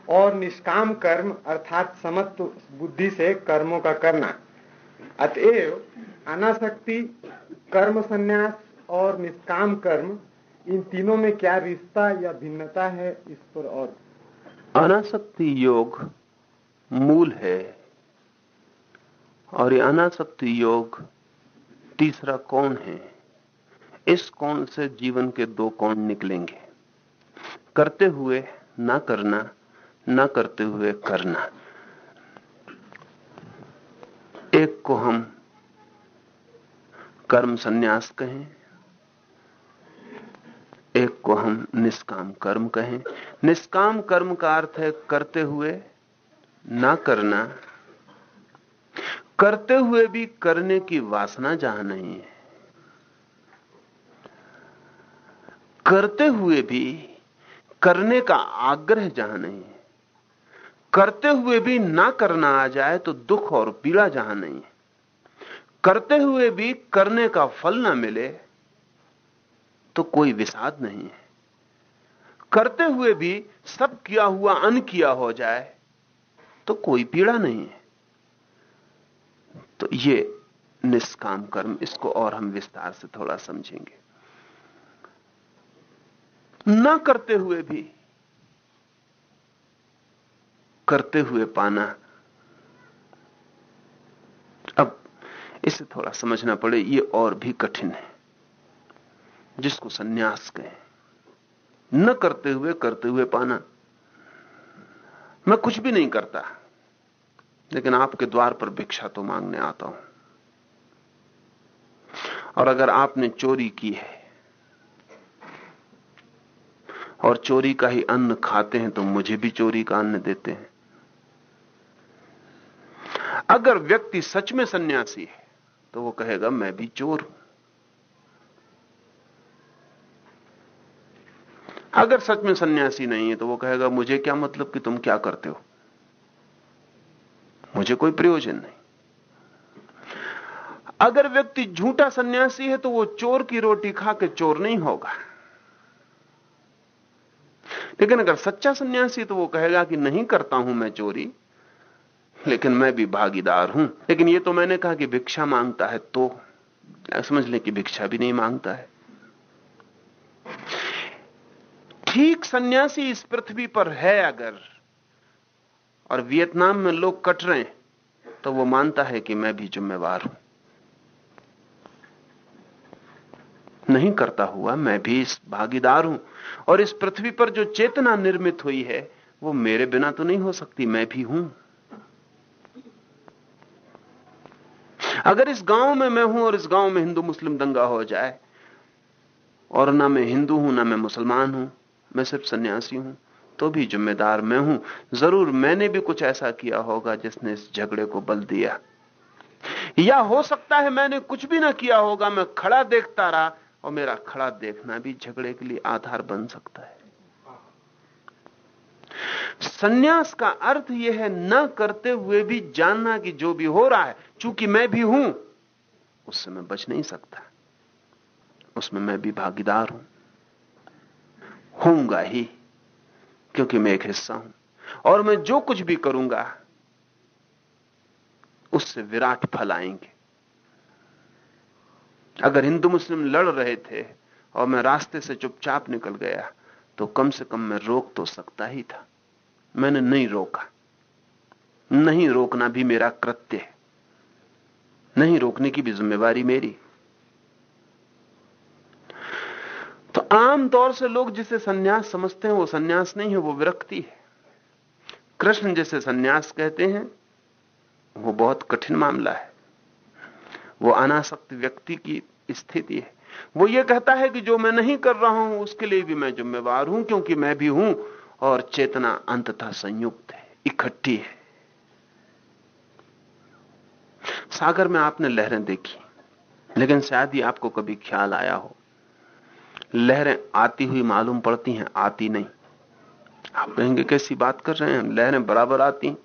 और निष्काम कर्म अर्थात समत्व बुद्धि से कर्मों का करना। अतएव अनासक्ति, कर्म संन्यास और निष्काम कर्म, इन तीनों में क्या रिश्ता या भिन्नता है, इस पर और। अनासक्ति योग मूल है और ये अनासक्ति योग तीसरा कौन है? इस कौन से जीवन के दो कौन निकलेंगे? करते हुए ना करना न करते हुए करना। एक को हम कर्म संन्यास कहें, एक को हम निष्काम कर्म कहें। निष्काम कर्म का अर्थ है करते हुए ना करना। करते हुए भी करने की वासना जहाँ नहीं है। करते हुए भी करने का आग्रह जहाँ नहीं है। करते हुए भी ना करना आ जाए तो दुख और पीड़ा जहाँ नहीं है। करते हुए भी करने का फल ना मिले तो कोई विषाद नहीं है। करते हुए भी सब किया हुआ, अन किया हो जाए तो कोई पीड़ा नहीं है। तो ये निष्काम कर्म, इसको और हम विस्तार से थोड़ा समझेंगे। ना करते हुए भी करते हुए पाना। अब इसे थोड़ा समझना पड़े, ये और भी कठिन है। जिसको सन्यास कहें। न करते हुए करते हुए पाना। मैं कुछ भी नहीं करता, लेकिन आपके द्वार पर भिक्षा तो मांगने आता हूँ। और अगर आपने चोरी की है, और चोरी का ही अन्न खाते हैं तो मुझे भी चोरी का अन्न देते हैं। अगर व्यक्ति सच में सन्यासी है तो वो कहेगा, मैं भी चोर हूँ। अगर सच में सन्यासी नहीं है तो वो कहेगा, मुझे क्या मतलब कि तुम क्या करते हो? मुझे कोई प्रयोजन नहीं। अगर व्यक्ति झूठा सन्यासी है तो वो चोर की रोटी खा के चोर नहीं होगा। लेकिन अगर सच्चा सन्यासी तो वो कहेगा कि, नहीं करता हूँ मैं चोरी लेकिन मैं भी भागीदार हूँ। लेकिन ये तो मैंने कहा कि भिक्षा माँगता है तो समझ ले कि भिक्षा भी नहीं माँगता है। ठीक सन्यासी इस पृथ्वी पर है अगर, और वियतनाम में लोग कट रहे हैं तो वो मानता है कि मैं भी जिम्मेवार हूँ। नहीं करता हुआ मैं भी इस भागीदार हूँ, और इस पृथ्वी पर जो चेतना निर्मित हुई है, वो मेरे बिना तो नहीं हो सकती, मैं भी हूँ। अगर इस गाँव में मैं हूँ और इस गाँव में हिंदू मुस्लिम दंगा हो जाए, और ना मैं हिंदू हूँ, ना मैं मुसलमान हूँ, मैं सिर्फ़ सन्यासी हूँ तो भी जिम्मेदार मैं हूँ। ज़रूर मैंने भी कुछ ऐसा किया होगा जिसने इस झगड़े को बल दिया। या हो सकता है मैंने कुछ भी ना किया होगा, मैं खड़ा देखता रहा, और मेरा खड़ा देखना भी झगड़े के लिए आधार बन सकता है। सन्यास का अर्थ यह है न करते हुए भी जानना कि जो भी हो रहा है, चूँकि मैं भी हूँ, उससे मैं बच नहीं सकता। उसमें मैं भी भागीदार हूँ। होऊँगा ही, क्योंकि मैं एक हिस्सा हूँ। और मैं जो कुछ भी करूँगा, उससे विराट फल आएँगे। अगर हिंदू मुस्लिम लड़ रहे थे और मैं रास्ते से चुपचाप निकल गया तो कम से कम मैं रोक तो सकता ही था। मैंने नहीं रोका। नहीं रोकना भी मेरा कृत्य है। नहीं रोकने की भी जिम्मेवारी मेरी। तो आम तौर से लोग जिसे सन्यास समझते हैं, वो सन्यास नहीं है, वो विरक्ति है। कृष्ण जैसे सन्यास कहते हैं, वो बहुत कठिन मामला है। वो अनासक्त व्यक्ति की स्थिति है। वो ये कहता है कि जो मैं नहीं कर रहा हूँ, उसके लिए भी मैं जिम्मेवार हूँ, क्योंकि मैं भी हूँ। और चेतना अंततः संयुक्त है, इकट्ठी है। सागर में आपने लहरें देखी, लेकिन शायद ही आपको कभी ख्याल आया हो। लहरें आती हुई मालूम पड़ती हैं, आती नहीं। आप कहेंगे, कैसी बात कर रहे हैं? लहरें बराबर आती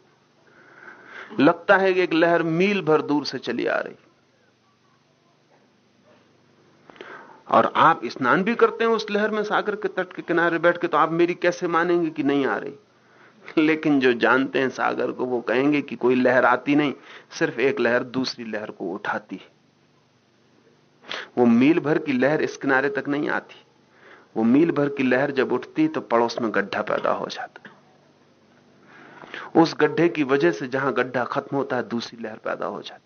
लगता है कि एक लहर मील भर दूर से चली आ रही। और आप स्नान भी करते हैं उस लहर में सागर के तट के किनारे बैठ के तो आप मेरी कैसे मानेंगे कि नहीं आ रही? लेकिन जो जानते हैं सागर को, वो कहेंगे कि कोई लहर आती नहीं, सिर्फ़ एक लहर दूसरी लहर को उठाती है। वो मील भर की लहर इस किनारे तक नहीं आती। वो मील भर की लहर जब उठती तो पड़ोस में गड्ढा पैदा हो जाता उस गड्ढे की वजह से जहाँ गड्ढा खत्म होता है, दूसरी लहर पैदा हो जाती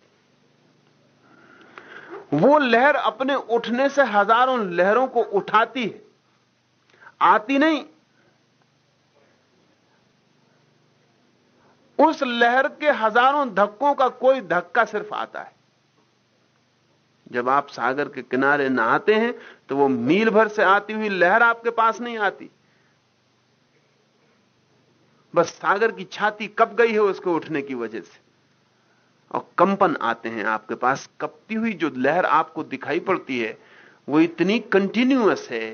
वो लहर अपने उठने से हज़ारों लहरों को उठाती है। आती नहीं। उस लहर के हज़ारों धक्कों का कोई धक्का सिर्फ़ आता है। जब आप सागर के किनारे नहाते हैं तो वो मील भर से आती हुई लहर आपके पास नहीं आती। बस सागर की छाती कप गई है उसके उठने की वजह से। और कंपन आते हैं आपके पास। कपती हुई जो लहर आपको दिखाई पड़ती है, वो इतनी कंटिन्यूअस है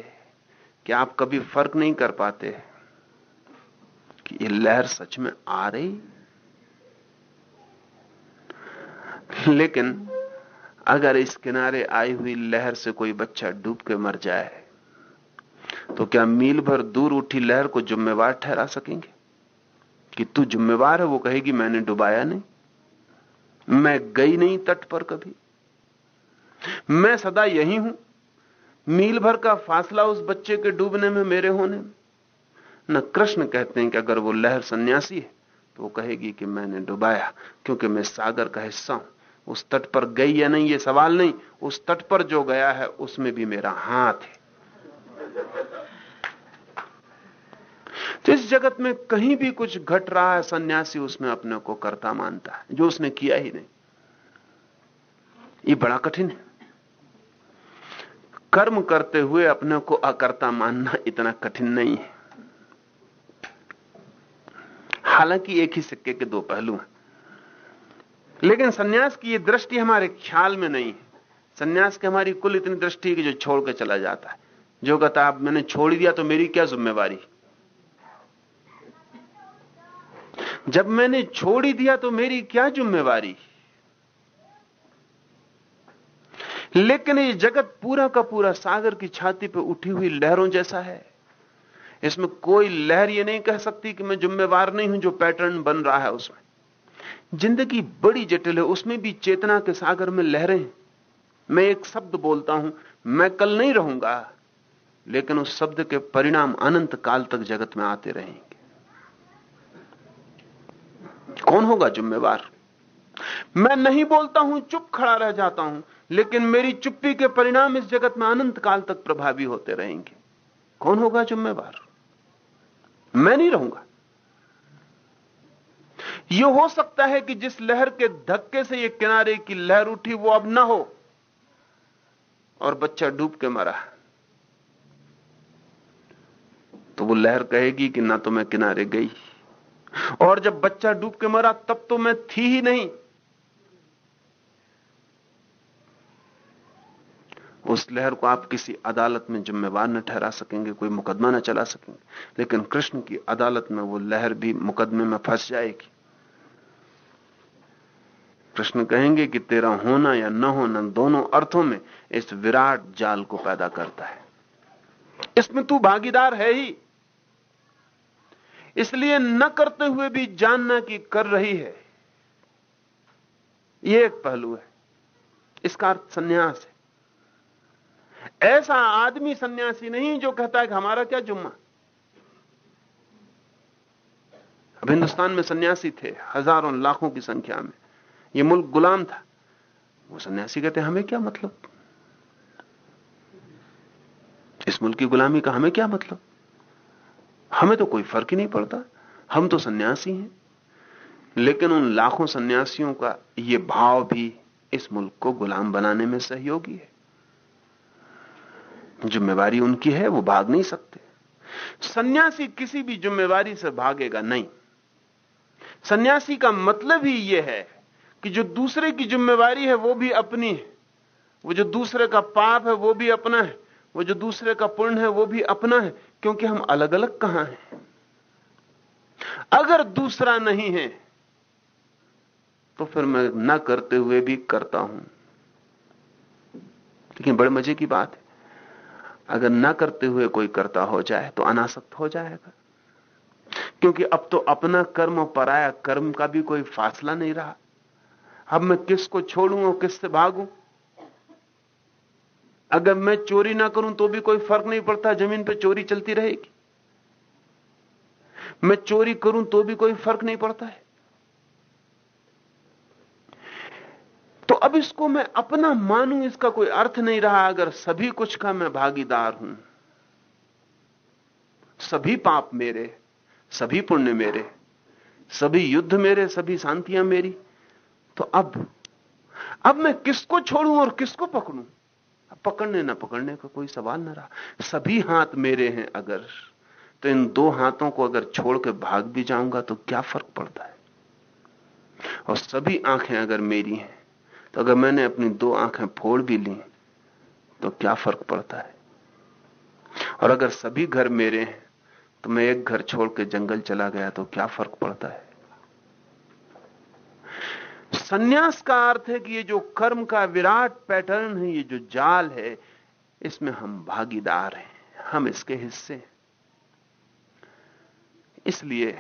कि आप कभी फ़र्क नहीं कर पाते कि ये लहर सच में आ रही। लेकिन अगर इस किनारे आई हुई लहर से कोई बच्चा डूब के मर जाए तो क्या मील भर दूर उठी लहर को जिम्मेवार ठहरा सकेंगे? कि तू जिम्मेवार है, वो कहेगी, मैंने डुबाया नहीं। मैं गई नहीं तट पर कभी। मैं सदा यही हूँ। मील भर का फासला उस बच्चे के डूबने में मेरे होने में। न कृष्ण कहते हैं कि अगर वो लहर सन्यासी है तो वो कहेगी कि मैंने डुबाया, क्योंकि मैं सागर का हिस्सा हूँ। उस तट पर गई या नहीं, ये सवाल नहीं। उस तट पर जो गया है, उसमें भी मेरा हाथ है। तो इस जगत में कहीं भी कुछ घट रहा है, सन्यासी उसमें अपने को करता मानता है, जो उसने किया ही नहीं। ये बड़ा कठिन है। कर्म करते हुए अपने को अकर्ता मानना इतना कठिन नहीं है। हालाँकि एक ही सिक्के के दो पहलू हैं। लेकिन सन्यास की यह दृष्टि हमारे ख्याल में नहीं है। सन्यास की हमारी कुल इतनी दृष्टि है कि जो छोड़ के चला जाता है। जो कहता अब मैंने छोड़ दिया तो मेरी क्या जिम्मेवारी? जब मैंने छोड़ ही दिया तो मेरी क्या जिम्मेवारी? लेकिन ये जगत पूरा का पूरा सागर की छाती पे उठी हुई लहरों जैसा है। इसमें कोई लहर ये नहीं कह सकती कि मैं जिम्मेवार नहीं हूँ जो पैटर्न बन रहा है उसमें। ज़िंदगी बड़ी जटिल है, उसमें भी चेतना के सागर में लहरें मैं एक शब्द बोलता हूँ, मैं कल नहीं रहूँगा, लेकिन उस शब्द के परिणाम अनंत काल तक जगत में आते रहेंगे। कौन होगा जिम्मेवार? मैं नहीं बोलता हूँ, चुप खड़ा रह जाता हूँ, लेकिन मेरी चुप्पी के परिणाम इस जगत में अनंत काल तक प्रभावी होते रहेंगे। कौन होगा जिम्मेवार? मैं नहीं रहूँगा। यह हो सकता है कि जिस लहर के धक्के से यह किनारे की लहर उठी, वो अब ना हो, और बच्चा डूब के मरा। तो वो लहर कहेगी कि ना तो मैं किनारे गई। और जब बच्चा डूब के मरा, तब तो मैं थी ही नहीं। उस लहर को आप किसी अदालत में जिम्मेवार न ठहरा सकेंगे, कोई मुकदमा न चला सकेंगे। लेकिन कृष्ण की अदालत में वो लहर भी मुकदमे में फंस जाएगी। कृष्ण कहेंगे कि तेरा होना या न होना दोनों अर्थों में इस विराट जाल को पैदा करता है। इसमें तू भागीदार है ही। इसलिए न करते हुए भी जानना कि कर रही है यह एक पहलू है। इसका अर्थ संन्यास है। ऐसा आदमी सन्यासी नहीं जो कहता है कि हमारा क्या जुम्मा? अब हिंदुस्तान में सन्यासी थे, हज़ारों लाखों की संख्या में। यह मुल्क गुलाम था। वो सन्यासी कहते, हमें क्या मतलब? इस मुल्क की गुलामी का हमें क्या मतलब? हमें तो कोई फ़र्क ही नहीं पड़ता। हम तो सन्यासी हैं। लेकिन उन लाखों सन्यासियों का यह भाव भी इस मुल्क को गुलाम बनाने में सहयोगी है। जिम्मेवारी उनकी है, वो भाग नहीं सकते। सन्यासी किसी भी जिम्मेवारी से भागेगा नहीं। सन्यासी का मतलब ही यह है कि जो दूसरे की जिम्मेवारी है, वो भी अपनी है। वो जो दूसरे का पाप है, वो भी अपना है। वो जो दूसरे का पुण्य है, वो भी अपना है। क्योंकि हम अलग अलग कहाँ हैं? अगर दूसरा नहीं है तो फिर मैं ना करते हुए भी करता हूँ। लेकिन बड़े मज़े की बात है। अगर ना करते हुए कोई करता हो जाए तो अनासक्त हो जाएगा। क्योंकि अब तो अपना कर्म और पराया कर्म का भी कोई फासला नहीं रहा। अब मैं किसको छोड़ू और किससे भागू? अगर मैं चोरी ना करूँ तो भी कोई फ़र्क नहीं पड़ता, ज़मीन पर चोरी चलती रहेगी। मैं चोरी करूँ तो भी कोई फ़र्क नहीं पड़ता है। तो अब इसको मैं अपना मानूं, इसका कोई अर्थ नहीं रहा, अगर सभी कुछ का मैं भागीदार हूँ। सभी पाप मेरे, सभी पुण्य मेरे, सभी युद्ध मेरे, सभी शांतियाँ मेरी। तो अब अब मैं किसको छोड़ूं और किसको पकड़ूं? पकड़ने ना पकड़ने का कोई सवाल ना रहा। सभी हाथ मेरे हैं अगर तो इन दो हाथों को अगर छोड़ के भाग भी जाऊँगा तो क्या फ़र्क पड़ता है? और सभी आँखें अगर मेरी हैं तो अगर मैंने अपनी दो आँखें फोड़ भी ली तो क्या फ़र्क पड़ता है? और अगर सभी घर मेरे हैं तो मैं एक घर छोड़ के जंगल चला गया तो क्या फ़र्क पड़ता है? सन्यास का अर्थ है कि ये जो कर्म का विराट पैटर्न है, ये जो जाल है, इसमें हम भागीदार हैं, हम इसके हिस्से हैं। इसलिए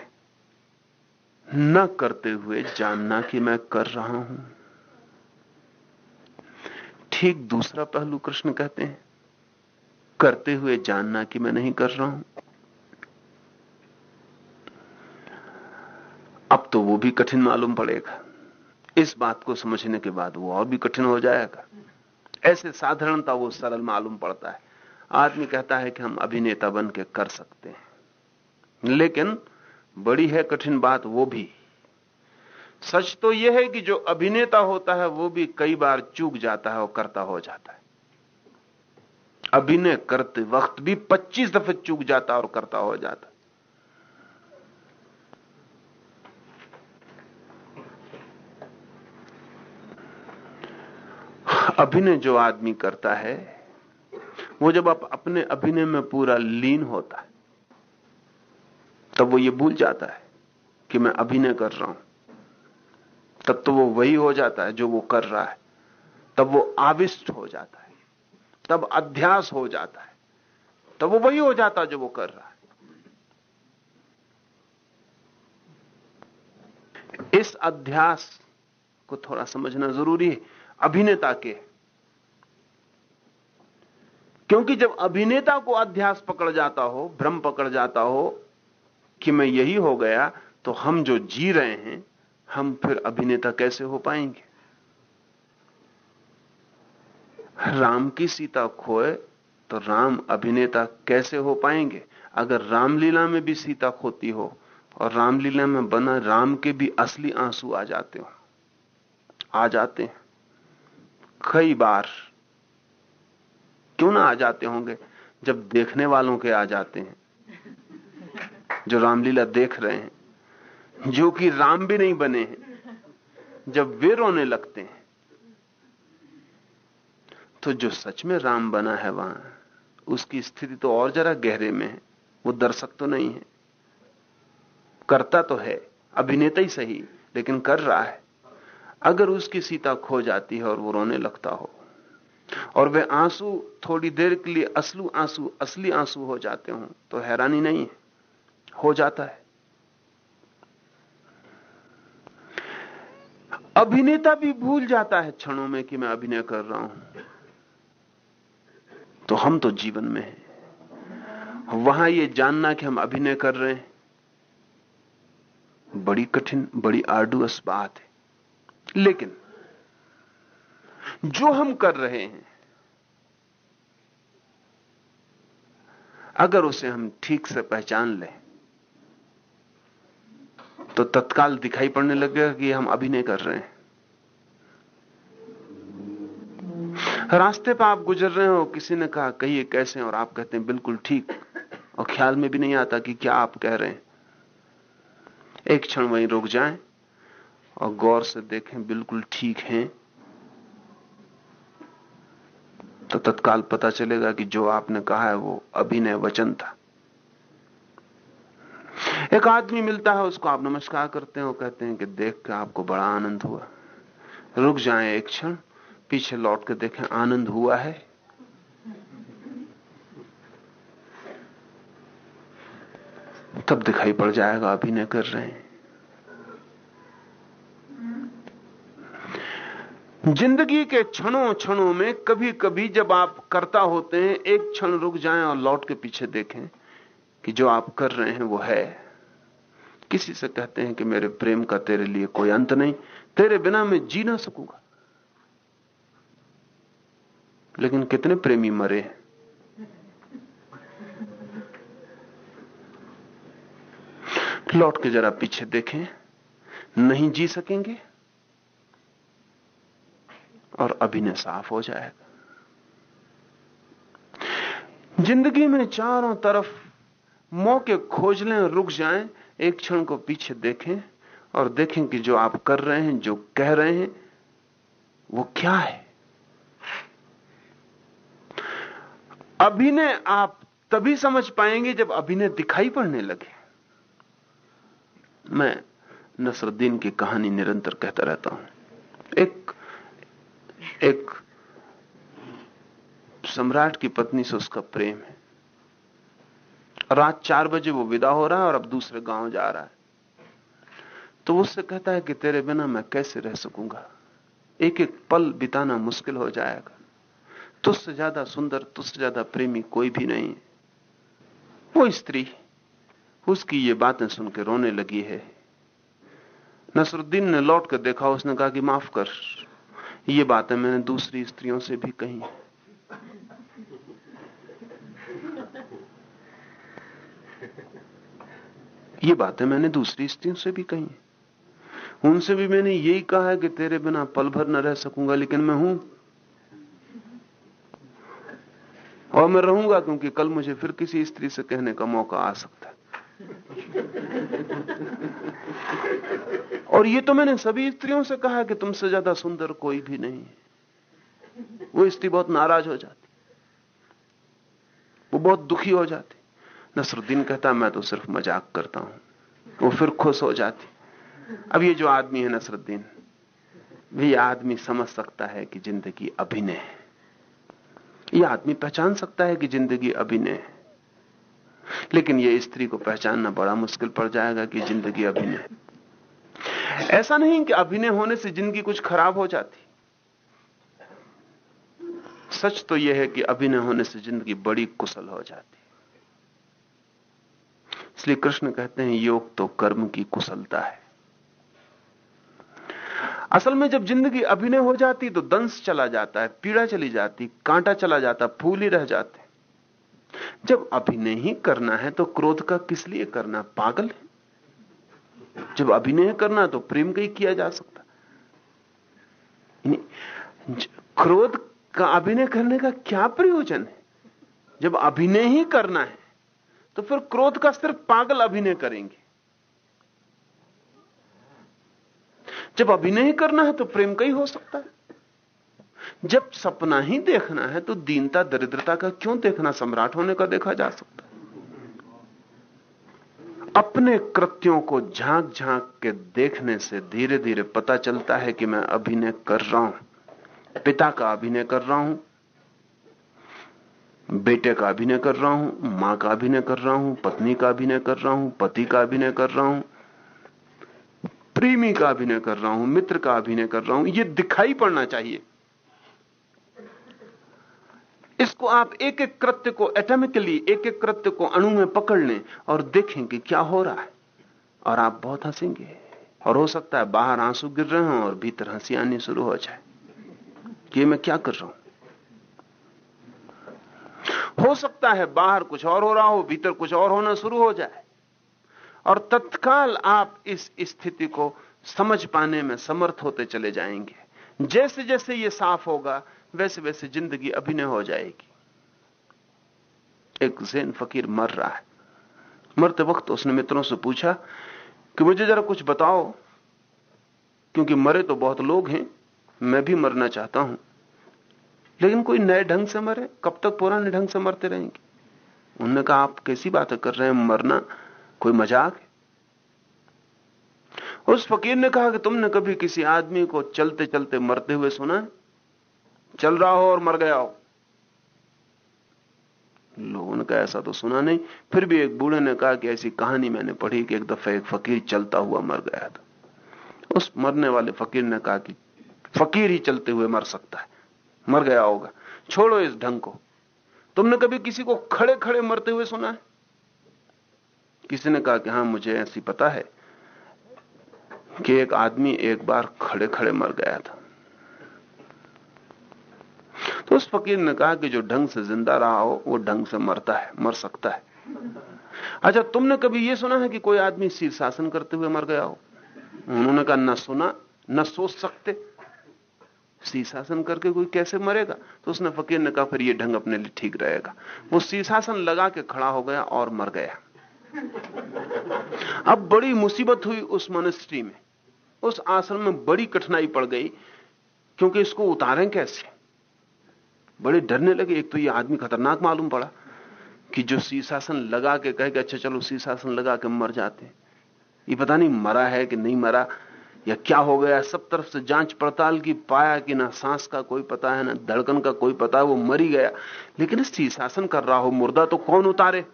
न करते हुए जानना कि मैं कर रहा हूँ। ठीक दूसरा पहलू कृष्ण कहते हैं, करते हुए जानना कि मैं नहीं कर रहा हूँ। अब तो वो भी कठिन मालूम पड़ेगा। इस बात को समझने के बाद वो और भी कठिन हो जाएगा। ऐसे साधारणता वो सरल मालूम पड़ता है। आदमी कहता है कि हम अभिनेता बन के कर सकते हैं। लेकिन बड़ी है कठिन बात वो भी। सच तो यह है कि जो अभिनेता होता है, वो भी कई बार चूक जाता है और करता हो जाता है। अभिनय करते वक्त भी 25 दफे चूक जाता और करता हो जाता। अभिनय जो आदमी करता है, वो जब आप अपने अभिनय में पूरा लीन होता है, तब वो ये भूल जाता है कि मैं अभिनय कर रहा हूँ। तब तो वो वही हो जाता है जो वो कर रहा है। तब वो आविष्ट हो जाता है। तब अध्यास हो जाता है। तब वो वही हो जाता है जो वो कर रहा है। इस अध्यास को थोड़ा समझना ज़रूरी है। अभिनेता के क्योंकि जब अभिनेता को अध्यास पकड़ जाता हो, भ्रम पकड़ जाता हो कि मैं यही हो गया तो हम जो जी रहे हैं, हम फिर अभिनेता कैसे हो पाएँगे? राम की सीता खोए तो राम अभिनेता कैसे हो पाएँगे? अगर रामलीला में भी सीता खोती हो, और रामलीला में बना राम के भी असली आँसू आ जाते हो, आ जाते हैं। कई बार क्यों ना आ जाते होंगे जब देखने वालों के आ जाते हैं? जो रामलीला देख रहे हैं, जो कि राम भी नहीं बने हैं, जब वे रोने लगते हैं तो जो सच में राम बना है वहाँ, उसकी स्थिति तो और जरा गहरे में है। वो दर्शक तो नहीं है। करता तो है, अभिनेता ही सही, लेकिन कर रहा है। अगर उसकी सीता खो जाती है और वो रोने लगता हो और वे आँसू थोड़ी देर के लिए असलू आँसू, असली आँसू हो जाते हो तो हैरानी नहीं है। हो जाता है। अभिनेता भी भूल जाता है क्षणों में कि मैं अभिनय कर रहा हूँ। तो हम तो जीवन में हैं। वहाँ यह जानना कि हम अभिनय कर रहे हैं, बड़ी कठिन, बड़ी आर्डुअस बात है। लेकिन जो हम कर रहे हैं, अगर उसे हम ठीक से पहचान लें तो तत्काल दिखाई पड़ने लगेगा कि हम अभिनय कर रहे हैं। रास्ते पर आप गुजर रहे हो, किसी ने कहा, कहिए कैसे और आप कहते हैं, बिल्कुल ठीक। और ख्याल में भी नहीं आता कि क्या आप कह रहे हैं। एक क्षण वहीं रुक जाएँ और गौर से देखें, बिल्कुल ठीक हैं। तो तत्काल पता चलेगा कि जो आपने कहा है वो अभिनय वचन था। एक आदमी मिलता है, उसको आप नमस्कार करते हैं और कहते हैं कि देख के आपको बड़ा आनंद हुआ। रुक जाएँ एक क्षण, पीछे लौट के देखें, आनंद हुआ है। तब दिखाई पड़ जाएगा, अभिनय कर रहे हैं। ज़िंदगी के क्षणों क्षणों में कभी कभी जब आप करता होते हैं, एक क्षण रुक जाएँ और लौट के पीछे देखें कि जो आप कर रहे हैं वो है। किसी से कहते हैं कि मेरे प्रेम का तेरे लिए कोई अंत नहीं, तेरे बिना मैं जी ना सकूँगा। लेकिन कितने प्रेमी मरे लौट के जरा पीछे देखें, नहीं जी सकेंगे? और अभिनय साफ़ हो जाएगा ज़िंदगी में चारों तरफ़ मौके खोज लें रुक जाएँ, एक क्षण को पीछे देखें और देखें कि जो आप कर रहे हैं, जो कह रहे हैं, वो क्या है। अभिनय आप तभी समझ पाएँगे जब अभिनय दिखाई पड़ने लगे। मैं नसरुद्दीन की कहानी निरंतर कहता रहता हूँ। एक एक सम्राट की पत्नी से उसका प्रेम है। रात चार बजे वो विदा हो रहा है और अब दूसरे गाँव जा रहा है। तो उससे कहता है कि तेरे बिना मैं कैसे रह सकूँगा? एक एक पल बिताना मुश्किल हो जाएगा। तुझसे ज़्यादा सुंदर, तुझसे ज़्यादा प्रेमी कोई भी नहीं वो स्त्री, उसकी ये बातें सुनकर रोने लगी है। नसरुद्दीन ने लौट कर देखा, उसने कहा कि माफ़ कर। ये बातें मैंने दूसरी स्त्रियों से भी कही। ये बातें मैंने दूसरी स्त्रियों से भी कही। उनसे भी मैंने यही कहा है कि तेरे बिना पल भर न रह सकूँगा, लेकिन मैं हूँ। और मैं रहूँगा क्योंकि कल मुझे फिर किसी स्त्री से कहने का मौका आ सकता है। और ये तो मैंने सभी स्त्रियों से कहा कि तुमसे ज़्यादा सुंदर कोई भी नहीं वो स्त्री बहुत नाराज़ हो जाती। वो बहुत दुखी हो जाती। नसरुद्दीन कहता, मैं तो सिर्फ़ मज़ाक करता हूँ। वो फिर खुश हो जाती। अब ये जो आदमी है नसरुद्दीन भी आदमी समझ सकता है कि ज़िंदगी अभिनय है। यह आदमी पहचान सकता है कि ज़िंदगी अभिनय है। लेकिन यह स्त्री को पहचानना बड़ा मुश्किल पड़ जाएगा कि ज़िंदगी अभिनय। ऐसा नहीं कि अभिनय होने से ज़िंदगी कुछ खराब हो जाती। सच तो यह है कि अभिनय होने से ज़िंदगी बड़ी कुशल हो जाती। इसलिए कृष्ण कहते हैं, योग तो कर्म की कुशलता है। असल में जब ज़िंदगी अभिनय हो जाती तो दंश चला जाता है, पीड़ा चली जाती, कांटा चला जाता, फूल ही रह जाते। जब अभिनय ही करना है तो क्रोध का किस लिए करना? पागल है। जब अभिनय करना तो प्रेम का ही किया जा सकता। क्रोध का अभिनय करने का क्या प्रयोजन है? जब अभिनय ही करना है तो फिर क्रोध का सिर्फ़ पागल अभिनय करेंगे। जब अभिनय करना है तो प्रेम का ही हो सकता है। जब सपना ही देखना है तो दीनता, दरिद्रता का क्यों देखना, सम्राट होने का देखा जा सकता है? अपने कृत्यों को झाँक झाँक के देखने से धीरे धीरे पता चलता है कि मैं अभिनय कर रहा हूँ, पिता का अभिनय कर रहा हूँ, बेटे का अभिनय कर रहा हूँ, माँ का अभिनय कर रहा हूँ, पत्नी का अभिनय कर रहा हूँ, पति का अभिनय कर रहा हूँ, प्रेमी का अभिनय कर रहा हूँ, मित्र का अभिनय कर रहा हूँ यह दिखाई पड़ना चाहिए। इसको आप एक एक कृत्य को एटॉमिकली एक एक कृत्य को अणु में पकड़ लें और देखें कि क्या हो रहा है। और आप बहुत हंसेंगे। और हो सकता है बाहर आँसू गिर रहे हों और भीतर हँसी आनी शुरू हो जाए। कि मैं क्या कर रहा हूँ? हो सकता है बाहर कुछ और हो रहा हो, भीतर कुछ और होना शुरू हो जाए। और तत्काल आप इस स्थिति को समझ पाने में समर्थ होते चले जाएँगे। जैसे जैसे ये साफ़ होगा वैसे वैसे ज़िंदगी अभिनय हो जाएगी। एक जैन फकीर मर रहा है। मरते वक्त उसने मित्रों से पूछा कि मुझे जरा कुछ बताओ, क्योंकि मरे तो बहुत लोग हैं, मैं भी मरना चाहता हूँ। लेकिन कोई नए ढंग से मरे? कब तक पुराने ढंग से मरते रहेंगे? उन्होंने कहा, आप कैसी बातें कर रहे हैं? मरना कोई मज़ाक है? उस फकीर ने कहा कि तुमने कभी किसी आदमी को चलते चलते मरते हुए सुना है? चल रहा हो और मर गया हो। लोगों ने कहा, ऐसा तो सुना नहीं। फिर भी एक बूढ़े ने कहा कि ऐसी कहानी मैंने पढ़ी कि एक दफ़ा एक फकीर चलता हुआ मर गया था। उस मरने वाले फकीर ने कहा कि फकीर ही चलते हुए मर सकता है, मर गया होगा। छोड़ो इस ढंग को। तुमने कभी किसी को खड़े खड़े मरते हुए सुना है? किसी ने कहा कि हाँ, मुझे ऐसी पता है कि एक आदमी एक बार खड़े खड़े मर गया था। तो उस फकीर ने कहा कि जो ढंग से ज़िंदा रहा हो, वो ढंग से मरता है, मर सकता है। अच्छा तुमने कभी ये सुना है कि कोई आदमी शीर्षासन करते हुए मर गया हो? उन्होंने कहा, न सुना, न सोच सकते। शीर्षासन करके कोई कैसे मरेगा? तो उसने फकीर ने कहा, फिर ये ढंग अपने लिए ठीक रहेगा। वो शीर्षासन लगा के खड़ा हो गया और मर गया। अब बड़ी मुसीबत हुई उस मॉनेस्ट्री में। उस आश्रम में बड़ी कठिनाई पड़ गई, क्योंकि इसको उतारें कैसे? बड़े डरने लगे। एक तो ये आदमी खतरनाक मालूम पड़ा कि जो शीशासन लगा के कहे अच्छा चलो शीशासन लगा के मर जाते ये पता नहीं मरा है कि नहीं मरा या क्या हो गया। सब तरफ़ से जाँच पड़ताल की पाया कि ना सांस का कोई पता है, ना धड़कन का कोई पता है, वो मरी गया। लेकिन शीशासन कर रहा हो मुर्दा तो कौन उतारे?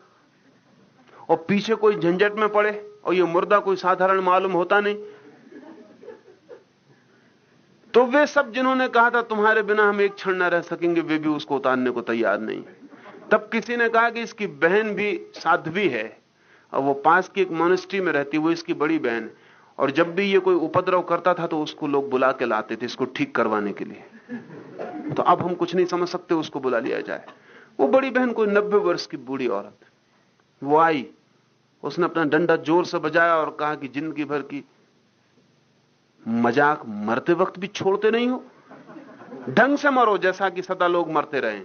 और पीछे कोई झंझट में पड़े और ये मुर्दा कोई साधारण मालूम होता नहीं। तो वे सब जिन्होंने कहा था, तुम्हारे बिना हम एक क्षण न रह सकेंगे, वे भी उसको उतारने को तैयार नहीं। तब किसी ने कहा कि इसकी बहन भी साध्वी है, और वो पास की एक मोनिस्ट्री में रहती, वो इसकी बड़ी बहन। और जब भी ये कोई उपद्रव करता था तो उसको लोग बुला के लाते थे इसको ठीक करवाने के लिए। तो अब हम कुछ नहीं समझ सकते, उसको बुला लिया जाए। वो बड़ी बहन कोई नब्बे वर्ष की बूढ़ी औरत। वो आई, उसने अपना डंडा ज़ोर से बजाया और कहा कि ज़िंदगी भर की मज़ाक मरते वक्त भी छोड़ते नहीं हो। ढंग से मरो, जैसा कि सदा लोग मरते रहे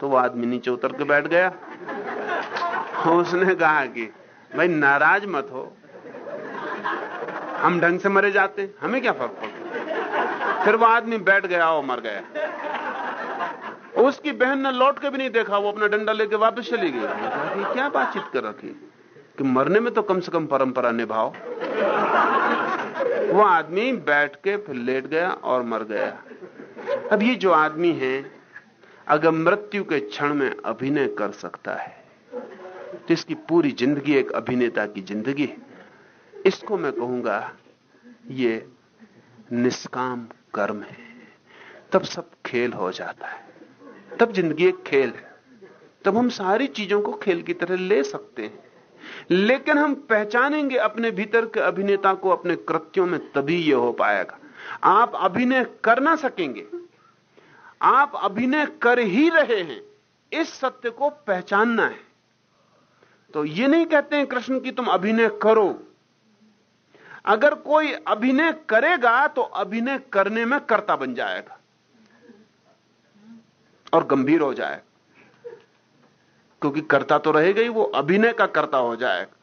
तो वो आदमी नीचे उतर के बैठ गया। उसने कहा कि, भाई, नाराज़ मत हो। हम ढंग से मरे जाते हमें क्या फ़र्क पड़ता? फिर वो आदमी बैठ गया और मर गया। उसकी बहन ने लौट के भी नहीं देखा। वो अपना डंडा लेके वापस चली गई। क्या बातचीत कर रखी? कि मरने में तो कम से कम परंपरा निभाओ। वो आदमी बैठ के फिर लेट गया और मर गया। अब ये जो आदमी है, अगर मृत्यु के क्षण में अभिनय कर सकता है तो इसकी पूरी ज़िंदगी एक अभिनेता की ज़िंदगी इसको मैं कहूँगा, ये निष्काम कर्म है। तब सब खेल हो जाता है। तब ज़िंदगी एक खेल है। तब हम सारी चीज़ों को खेल की तरह ले सकते हैं। लेकिन हम पहचानेंगे अपने भीतर के अभिनेता को अपने कृत्यों में तभी यह हो पाएगा। आप अभिनय कर ना सकेंगे। आप अभिनय कर ही रहे हैं। इस सत्य को पहचानना है। तो ये नहीं कहते हैं कृष्ण की तुम अभिनय करो। अगर कोई अभिनय करेगा तो अभिनय करने में कर्ता बन जाएगा। और गंभीर हो जाएगा। क्योंकि कर्ता तो रहेगा ही, वो अभिनय का कर्ता हो जाएगा।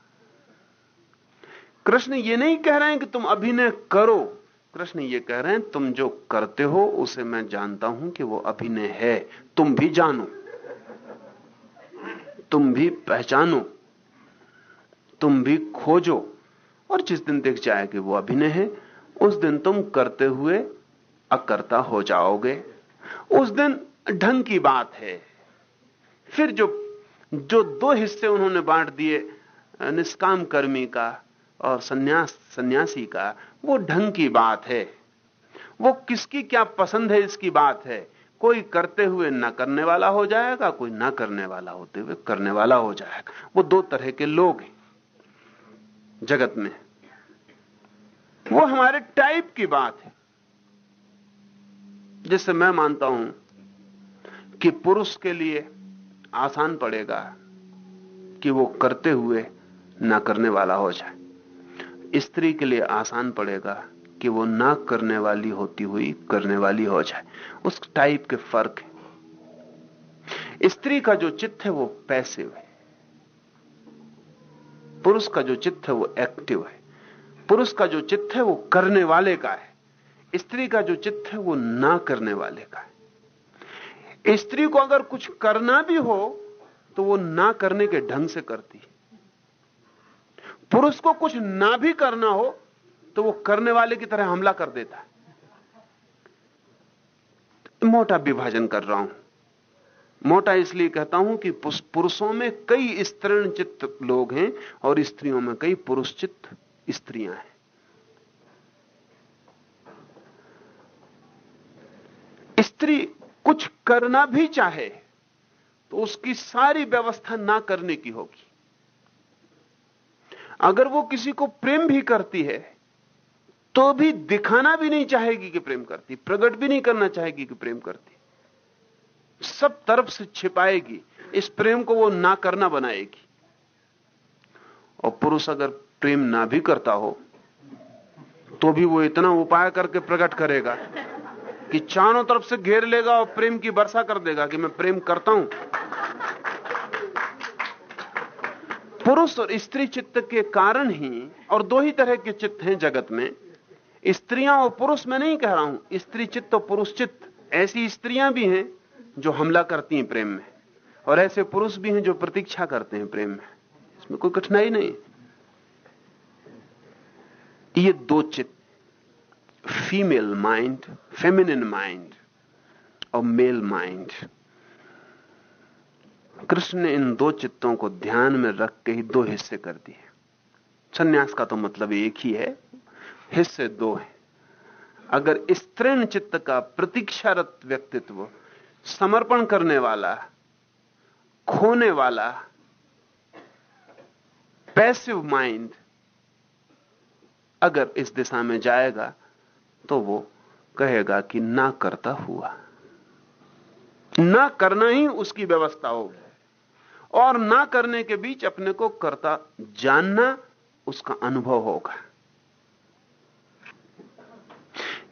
कृष्ण ये नहीं कह रहे हैं कि तुम अभिनय करो। कृष्ण ये कह रहे हैं, तुम जो करते हो, उसे मैं जानता हूँ कि वो अभिनय है। तुम भी जानो। तुम भी पहचानो। तुम भी खोजो। और जिस दिन दिख जाए कि वो अभिनय है, उस दिन तुम करते हुए अकर्ता हो जाओगे। उस दिन ढंग की बात है। फिर जो जो दो हिस्से उन्होंने बांट दिए निष्काम कर्मी का और सन्यास, सन्यासी का, वो ढंग की बात है। वो किसकी क्या पसंद है, इसकी बात है। कोई करते हुए ना करने वाला हो जाएगा, कोई ना करने वाला होते हुए करने वाला हो जाएगा। वो दो तरह के लोग हैं जगत में। वो हमारे टाइप की बात है। जिससे मैं मानता हूँ कि पुरुष के लिए आसान पड़ेगा कि वो करते हुए ना करने वाला हो जाए। स्त्री के लिए आसान पड़ेगा कि वो ना करने वाली होती हुई करने वाली हो जाए। उस टाइप के फ़र्क है। स्त्री का जो चित्त है वो पैसिव है। पुरुष का जो चित्त है वो एक्टिव है। पुरुष का जो चित्त है वो करने वाले का है। स्त्री का जो चित्त है वो ना करने वाले का है। स्त्री को अगर कुछ करना भी हो तो वो ना करने के ढंग से करती पुरुष को कुछ ना भी करना हो तो वो करने वाले की तरह हमला कर देता है। मोटा विभाजन कर रहा हूँ। मोटा इसलिए कहता हूँ कि पुरुषों में कई स्त्रीण चित्त लोग हैं और स्त्रियों में कई पुरुष चित्त स्त्रियाँ हैं। स्त्री कुछ करना भी चाहे तो उसकी सारी व्यवस्था ना करने की होगी। अगर वो किसी को प्रेम भी करती है तो भी दिखाना भी नहीं चाहेगी कि प्रेम करती, प्रकट भी नहीं करना चाहेगी कि प्रेम करती। सब तरफ़ से छिपाएगी, इस प्रेम को वो ना करना बनाएगी। और पुरुष अगर प्रेम ना भी करता हो तो भी वो इतना उपाय करके प्रकट करेगा। कि चारों तरफ़ से घेर लेगा और प्रेम की वर्षा कर देगा कि मैं प्रेम करता हूँ। पुरुष और स्त्री चित्त के कारण ही और दो ही तरह के चित्त हैं जगत में। स्त्रियाँ और पुरुष, मैं नहीं कह रहा हूँ, स्त्री चित्त और पुरुष चित्त, ऐसी स्त्रियाँ भी हैं जो हमला करती हैं प्रेम में और ऐसे पुरुष भी हैं जो प्रतीक्षा करते हैं प्रेम में। इसमें कोई कठिनाई नहीं। ये दो चित्त फीमेल माइंड फेमिनिन माइंड और मेल माइंड कृष्ण ने इन दो चित्तों को ध्यान में रख के ही दो हिस्से कर दिए। संन्यास का तो मतलब एक ही है, हिस्से दो हैं। अगर स्त्रीण चित्त का प्रतीक्षारत व्यक्तित्व समर्पण करने वाला, खोने वाला पैसिव माइंड अगर इस दिशा में जाएगा तो वो कहेगा कि ना करता हुआ। ना करना ही उसकी व्यवस्था होगी। और ना करने के बीच अपने को करता जानना उसका अनुभव होगा।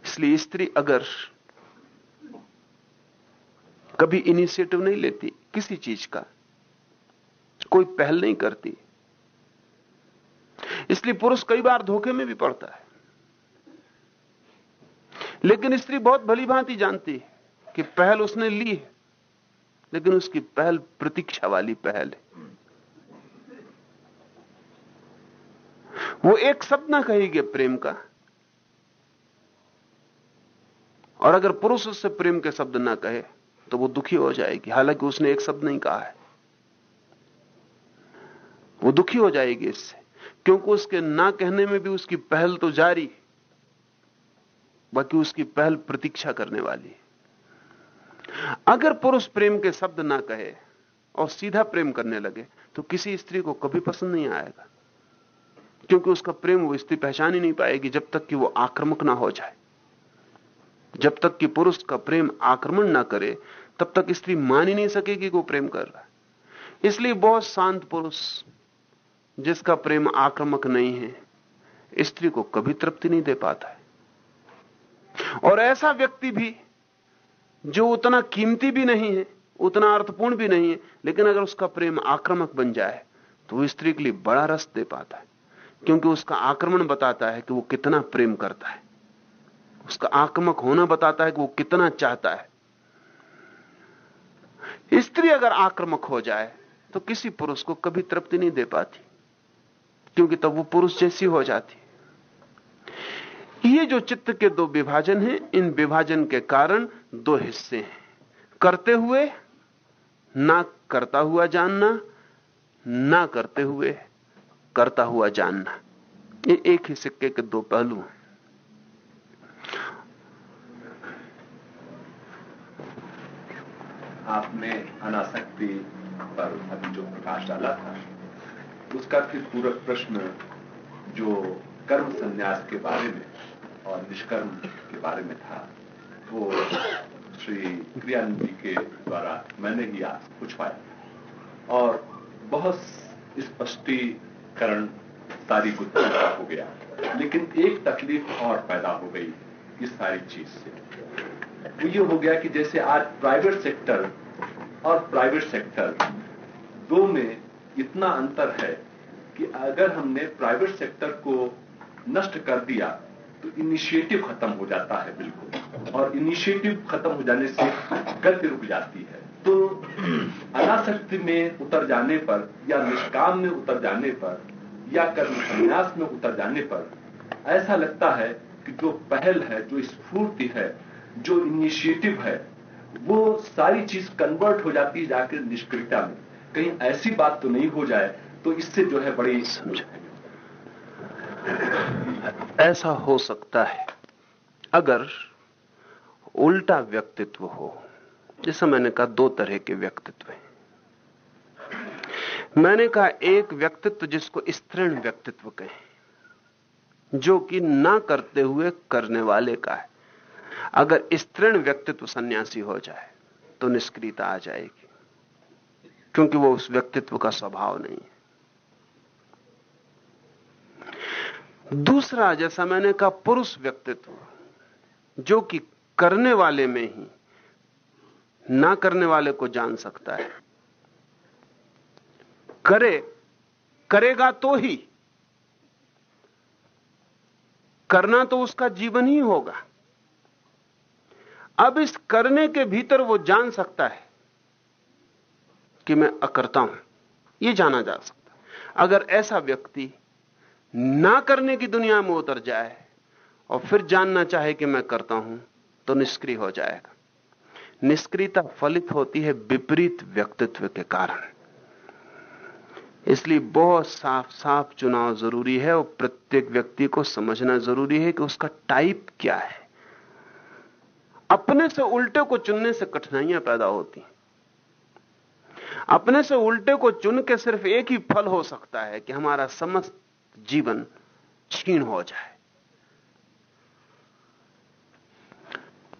इसलिए स्त्री अगर कभी इनिशिएटिव नहीं लेती, किसी चीज़ का, कोई पहल नहीं करती, इसलिए पुरुष कई बार धोखे में भी पड़ता है। लेकिन स्त्री बहुत भली भांति जानती है कि पहल उसने ली है, लेकिन उसकी पहल प्रतीक्षा वाली पहल है। वो एक शब्द ना कहेगी प्रेम का, और अगर पुरुष उससे प्रेम के शब्द ना कहे तो वो दुखी हो जाएगी। हालाँकि उसने एक शब्द नहीं कहा है। वो दुखी हो जाएगी इससे, क्योंकि उसके ना कहने में भी उसकी पहल तो जारी बाकी उसकी पहल प्रतीक्षा करने वाली। अगर पुरुष प्रेम के शब्द ना कहे और सीधा प्रेम करने लगे तो किसी स्त्री को कभी पसंद नहीं आएगा। क्योंकि उसका प्रेम वो स्त्री पहचान ही नहीं पाएगी जब तक कि वो आक्रमक ना हो जाए। जब तक कि पुरुष का प्रेम आक्रमण ना करे, तब तक स्त्री मान ही नहीं सकेगी कि वो प्रेम कर रहा है। इसलिए बहुत शांत पुरुष जिसका प्रेम आक्रमक नहीं है, स्त्री को कभी तृप्ति नहीं दे पाता है। और ऐसा व्यक्ति भी, जो उतना कीमती भी नहीं है, उतना अर्थपूर्ण भी नहीं है, लेकिन अगर उसका प्रेम आक्रमक बन जाए तो वो स्त्री के लिए बड़ा रस दे पाता है, क्योंकि उसका आक्रमण बताता है कि वो कितना प्रेम करता है। उसका आक्रमक होना बताता है कि वो कितना चाहता है। स्त्री अगर आक्रमक हो जाए तो किसी पुरुष को कभी तृप्ति नहीं दे पाती, क्योंकि तब वो पुरुष जैसी हो जाती। ये जो चित्त के दो विभाजन हैं, इन विभाजन के कारण दो हिस्से हैं। करते हुए, ना करता हुआ जानना, ना करते हुए करता हुआ जानना। ये एक ही सिक्के के दो पहलू हैं। आपने अनासक्ति पर अभी जो प्रकाश डाला था, उसका फिर पूरक प्रश्न जो कर्म संन्यास के बारे में और निष्कर्म के बारे में था। वो श्री क्रियानंद जी के द्वारा मैंने ही आज पूछ पाया। और बहुत स्पष्टीकरण सारी गुत्थी हो गया। लेकिन एक तकलीफ़ और पैदा हो गई इस सारी चीज़ से। वो ये हो गया कि जैसे आज प्राइवेट सेक्टर और प्राइवेट सेक्टर दो में इतना अंतर है कि अगर हमने प्राइवेट सेक्टर को नष्ट कर दिया तो इनिशिएटिव खत्म हो जाता है, बिल्कुल। और इनिशिएटिव खत्म हो जाने से गति रुक जाती है। तो अनासक्ति में उतर जाने पर, या निष्काम में उतर जाने पर, या कर्म संन्यास में उतर जाने पर, ऐसा लगता है कि जो पहल है, जो स्फूर्ति है, जो इनिशिएटिव है, वो सारी चीज़ कन्वर्ट हो जाती है जाकर निष्क्रियता में। कहीं ऐसी बात तो नहीं हो जाए तो इससे जो है बड़ी समझ ऐसा हो सकता है, अगर उल्टा व्यक्तित्व हो, जैसा मैंने कहा दो तरह के व्यक्तित्व हैं। मैंने कहा एक व्यक्तित्व जिसको स्त्रीण व्यक्तित्व कहें, जो कि ना करते हुए करने वाले का है। अगर स्त्रीण व्यक्तित्व सन्यासी हो जाए तो निष्क्रियता आ जाएगी, क्योंकि वो उस व्यक्तित्व का स्वभाव नहीं है दूसरा, जैसा मैंने कहा, पुरुष व्यक्तित्व, जो कि करने वाले में ही, ना करने वाले को जान सकता है। करे, करेगा तो ही। करना तो उसका जीवन ही होगा। अब इस करने के भीतर वो जान सकता है कि मैं अकरता हूँ यह जाना जा सकता अगर ऐसा व्यक्ति ना करने की दुनिया में उतर जाए और फिर जानना चाहे कि मैं करता हूँ तो निष्क्रिय हो जाएगा। निष्क्रियता फलित होती है विपरीत व्यक्तित्व के कारण। इसलिए बहुत साफ़ साफ़ चुनाव ज़रूरी है और प्रत्येक व्यक्ति को समझना ज़रूरी है कि उसका टाइप क्या है। अपने से उल्टे को चुनने से कठिनाइयाँ पैदा होती अपने से उल्टे को चुन के सिर्फ़ एक ही फल हो सकता है कि हमारा समस्त जीवन छीण हो जाए।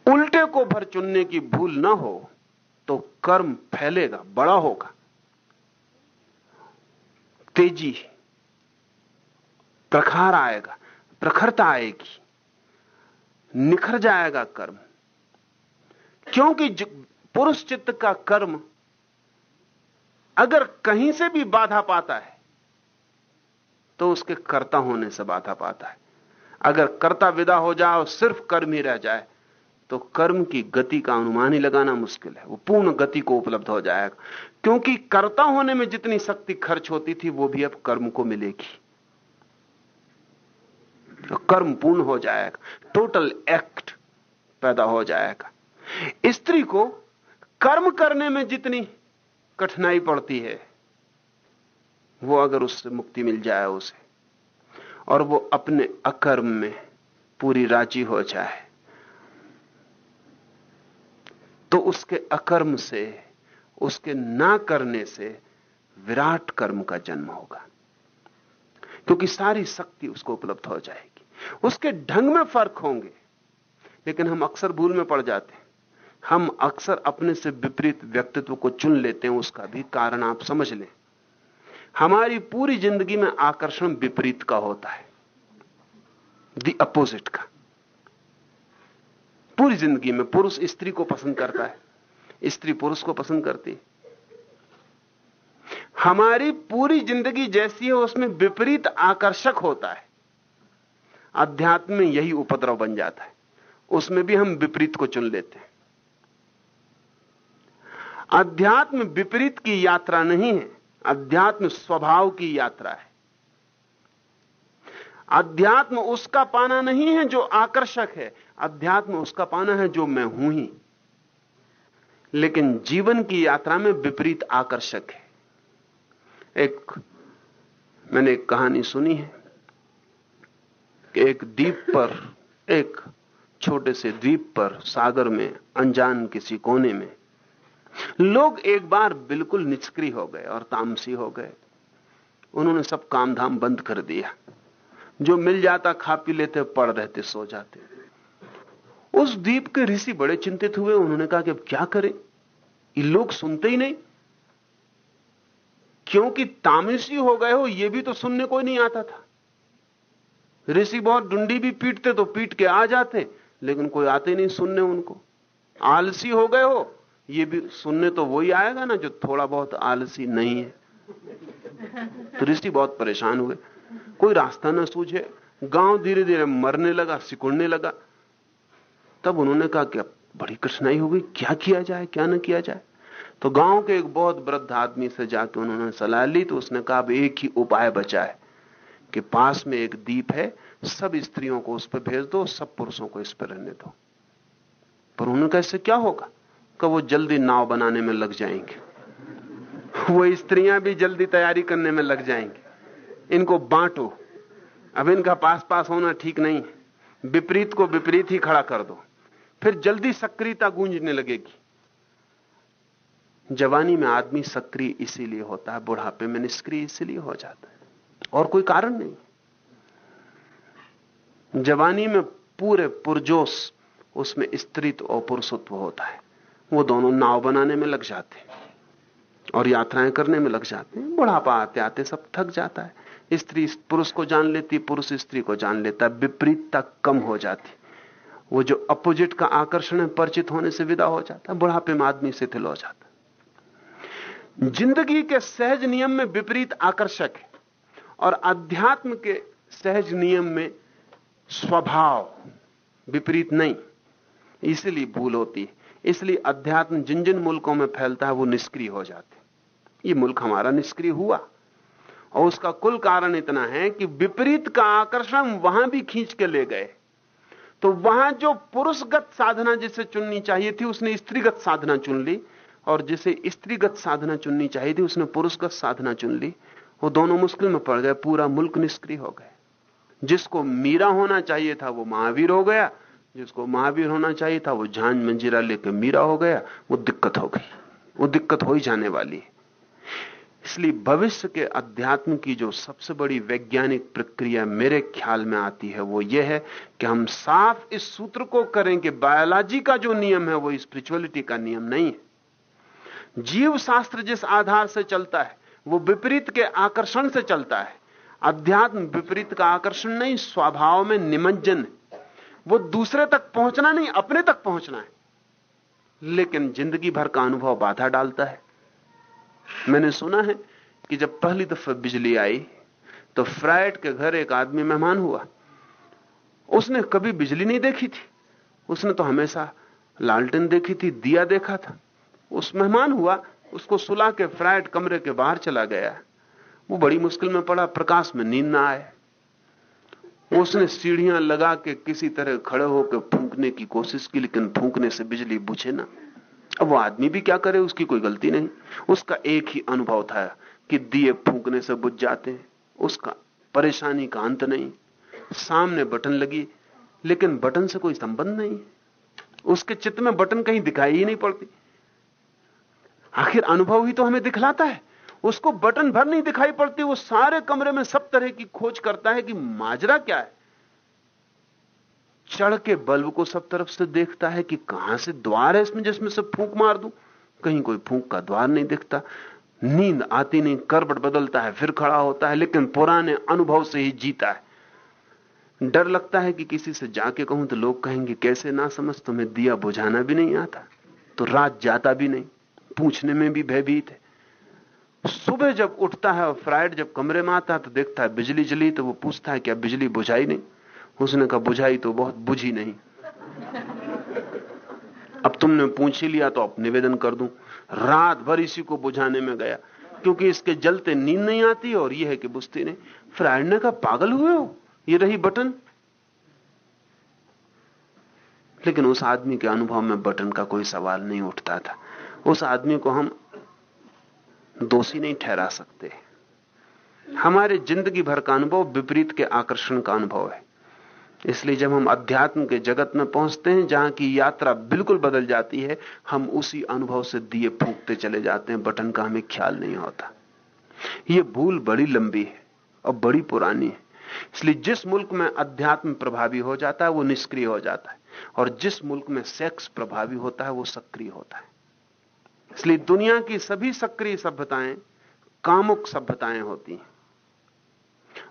उल्टे को भर चुनने की भूल ना हो तो कर्म फैलेगा, बड़ा होगा। तेज़ी, प्रखार आएगा, प्रखरता आएगी, निखर जाएगा कर्म। क्योंकि पुरुष चित्त का कर्म अगर कहीं से भी बाधा पाता है तो उसके कर्ता होने से बाधा पाता है। अगर कर्ता विदा हो जाए और सिर्फ़ कर्म ही रह जाए तो कर्म की गति का अनुमान ही लगाना मुश्किल है। वो पूर्ण गति को उपलब्ध हो जाएगा। क्योंकि कर्ता होने में जितनी शक्ति खर्च होती थी, वो भी अब कर्म को मिलेगी। तो कर्म पूर्ण हो जाएगा। टोटल एक्ट पैदा हो जाएगा। स्त्री को कर्म करने में जितनी कठिनाई पड़ती है वो अगर उससे मुक्ति मिल जाए उसे, और वो अपने अकर्म में पूरी राज़ी हो जाए तो उसके अकर्म से, उसके ना करने से विराट कर्म का जन्म होगा। क्योंकि सारी शक्ति उसको उपलब्ध हो जाएगी। उसके ढंग में फ़र्क होंगे, लेकिन हम अक्सर भूल में पड़ जाते हैं। हम अक्सर अपने से विपरीत व्यक्तित्व को चुन लेते हैं, उसका भी कारण आप समझ लें। हमारी पूरी ज़िंदगी में आकर्षण विपरीत का होता है। दी अपोजिट का। पूरी ज़िंदगी में पुरुष स्त्री को पसंद करता है। स्त्री पुरुष को पसंद करती है। हमारी पूरी ज़िंदगी जैसी है, उसमें विपरीत आकर्षक होता है। अध्यात्म में यही उपद्रव बन जाता है। उसमें भी हम विपरीत को चुन लेते हैं। अध्यात्म विपरीत की यात्रा नहीं है। अध्यात्म स्वभाव की यात्रा है। अध्यात्म उसका पाना नहीं है जो आकर्षक है। अध्यात्म उसका पाना है जो मैं हूँ ही। लेकिन जीवन की यात्रा में विपरीत आकर्षक है। एक, मैंने एक कहानी सुनी है कि एक द्वीप पर, एक छोटे से द्वीप पर सागर में, अनजान किसी कोने में लोग एक बार बिल्कुल निष्क्रिय हो गए और तामसी हो गए। उन्होंने सब काम धाम बंद कर दिया। जो मिल जाता, खा पी लेते पड़ रहते, सो जाते। उस द्वीप के ऋषि बड़े चिंतित हुए। उन्होंने कहा कि अब क्या करें? ये लोग सुनते ही नहीं। क्योंकि तामसी हो गए हो, ये भी तो सुनने कोई नहीं आता था। ऋषि बहुत डुंडी भी पीटते तो पीट के आ जाते, लेकिन कोई आते नहीं सुनने उनको। आलसी हो गए हो ये भी सुनने तो वही आएगा ना जो थोड़ा बहुत आलसी नहीं है। तो ऋषि बहुत परेशान हुए। कोई रास्ता ना सूझे। गाँव धीरे धीरे मरने लगा, सिकुड़ने लगा। तब उन्होंने कहा कि अब बड़ी कठिनाई हो गई। क्या किया जाए, क्या ना किया जाए? तो गाँव के एक बहुत वृद्ध आदमी से जाके उन्होंने सलाह ली तो उसने कहा, अब एक ही उपाय बचा है कि पास में एक दीप है, सब स्त्रियों को उस पर भेज दो, सब पुरुषों को इस पर रहने दो। पर उन्होंने कहा, इससे क्या होगा? कि वो जल्दी नाव बनाने में लग जाएँगे। वो स्त्रियाँ भी जल्दी तैयारी करने में लग जाएँगी। इनको बांटो। अब इनका पास पास होना ठीक नहीं। है विपरीत को विपरीत ही खड़ा कर दो। फिर जल्दी सक्रियता गूंजने लगेगी। जवानी में आदमी सक्रिय इसीलिए होता है, बुढ़ापे में निष्क्रिय इसीलिए हो जाता है। और कोई कारण नहीं। जवानी में पूरे पुरजोश उसमें स्त्रीत्व और पुरुषत्व होता है। वो दोनों नाव बनाने में लग जाते और यात्राएँ करने में लग जाते हैं। बुढ़ापा आते आते सब थक जाता है। स्त्री पुरुष को जान लेती, पुरुष स्त्री को जान लेता, विपरीतता कम हो जाती। वो जो अपोजिट का आकर्षण है, परिचित होने से विदा हो जाता, बुढ़ापे में आदमी शिथिल हो जाता। ज़िंदगी के सहज नियम में विपरीत आकर्षक है और अध्यात्म के सहज नियम में स्वभाव विपरीत नहीं, इसलिए भूल होती है। इसलिए अध्यात्म जिन जिन मुल्कों में फैलता है, वो निष्क्रिय हो जाते ये मुल्क हमारा निष्क्रिय हुआ। और उसका कुल कारण इतना है कि विपरीत का आकर्षण वहाँ भी खींच के ले गए। तो वहाँ जो पुरुषगत साधना जिसे चुननी चाहिए थी, उसने स्त्रीगत साधना चुन ली। और जिसे स्त्रीगत साधना चुननी चाहिए थी, उसने पुरुषगत साधना चुन ली। वो दोनों मुश्किल में पड़ गए, पूरा मुल्क निष्क्रिय हो गए जिसको मीरा होना चाहिए था, वो महावीर हो गया। जिसको महावीर होना चाहिए था, वो झांझ मंजीरा लेकर मीरा हो गया, वो दिक्कत हो गई। वो दिक्कत हो ही जाने वाली है। इसलिए भविष्य के अध्यात्म की जो सबसे बड़ी वैज्ञानिक प्रक्रिया मेरे ख्याल में आती है, वो ये है कि हम साफ़ इस सूत्र को करें कि बायोलॉजी का जो नियम है, वो स्पिरिचुअलिटी का नियम नहीं है। जीव शास्त्र जिस आधार से चलता है, वो विपरीत के आकर्षण से चलता है। अध्यात्म विपरीत का आकर्षण नहीं, स्वभाव में निमज्जन है। वो दूसरे तक पहुँचना नहीं, अपने तक पहुँचना है। लेकिन ज़िंदगी भर का अनुभव बाधा डालता है। मैंने सुना है कि जब पहली दफ़ा बिजली आई तो फ्राइड के घर एक आदमी मेहमान हुआ। उसने कभी बिजली नहीं देखी थी। उसने तो हमेशा लालटेन देखी थी, दिया देखा था। उस मेहमान हुआ, उसको सुला के फ्राइड कमरे के बाहर चला गया। वो बड़ी मुश्किल में पड़ा, प्रकाश में नींद ना आए। उसने सीढ़ियाँ लगा के किसी तरह खड़े होकर फूंकने की कोशिश की, लेकिन फूंकने से बिजली बुझे ना। अब वो आदमी भी क्या करे, उसकी कोई गलती नहीं। उसका एक ही अनुभव था कि दिए फूंकने से बुझ जाते हैं। उसका परेशानी का अंत नहीं। सामने बटन लगी, लेकिन बटन से कोई संबंध नहीं। उसके चित्त में बटन कहीं दिखाई ही नहीं पड़ती। आखिर अनुभव ही तो हमें दिखलाता है। उसको बटन भर नहीं दिखाई पड़ती, वो सारे कमरे में सब तरह की खोज करता है कि माजरा क्या है। चढ़ के बल्ब को सब तरफ़ से देखता है कि कहाँ से द्वार है इसमें जिसमें से फूंक मार दूँ। कहीं कोई फूंक का द्वार नहीं दिखता। नींद आती नहीं करबट बदलता है, फिर खड़ा होता है, लेकिन पुराने अनुभव से ही जीता है। डर लगता है कि किसी से जाके कहूँ तो लोग कहेंगे, कैसे ना समझ, तुम्हें दिया बुझाना भी नहीं आता तो रात जाता भी नहीं, पूछने में भी भयभीत है। सुबह जब उठता है और फ्राइड जब कमरे में आता है तो देखता है बिजली जली तो वो पूछता है क्या बिजली बुझाई नहीं? उसने कहा, बुझाई तो बहुत, बुझी नहीं। अब तुमने पूछ ही लिया तो अब निवेदन कर दूँ। रात भर इसी को बुझाने में गया, क्योंकि इसके जलते नींद नहीं आती और यह है कि बुझती नहीं। फ्राइड ने कहा, पागल हुए हो? ये रही बटन। लेकिन उस आदमी के अनुभव में बटन का कोई सवाल नहीं उठता था। उस आदमी को हम दोषी नहीं ठहरा सकते। हमारे ज़िंदगी भर का अनुभव विपरीत के आकर्षण का अनुभव है। इसलिए जब हम अध्यात्म के जगत में पहुँचते हैं, जहाँ की यात्रा बिल्कुल बदल जाती है, हम उसी अनुभव से दिए फूकते चले जाते हैं, बटन का हमें ख्याल नहीं होता। यह भूल बड़ी लंबी है और बड़ी पुरानी है। इसलिए जिस मुल्क में अध्यात्म प्रभावी हो जाता है, वो निष्क्रिय हो जाता है। और जिस मुल्क में सेक्स प्रभावी होता है, वो सक्रिय होता है। इसलिए दुनिया की सभी सक्रिय सभ्यताएँ कामुक सभ्यताएँ होती हैं।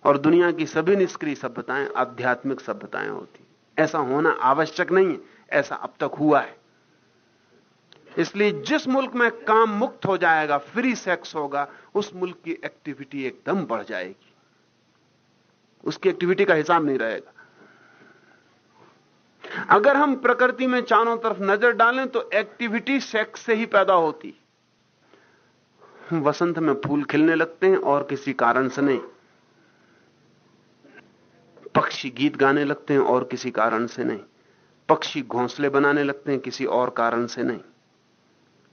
और दुनिया की सभी निष्क्रिय सभ्यताएँ आध्यात्मिक सभ्यताएँ होती ऐसा होना आवश्यक नहीं है, ऐसा अब तक हुआ है। इसलिए जिस मुल्क में काम मुक्त हो जाएगा फ्री सेक्स होगा, उस मुल्क की एक्टिविटी एकदम बढ़ जाएगी। उसकी एक्टिविटी का हिसाब नहीं रहेगा। अगर हम प्रकृति में चारों तरफ़ नज़र डालें तो एक्टिविटी सेक्स से ही पैदा होती वसंत में फूल खिलने लगते हैं और किसी कारण से नहीं। पक्षी गीत गाने लगते हैं और किसी कारण से नहीं। पक्षी घोंसले बनाने लगते हैं किसी और कारण से नहीं।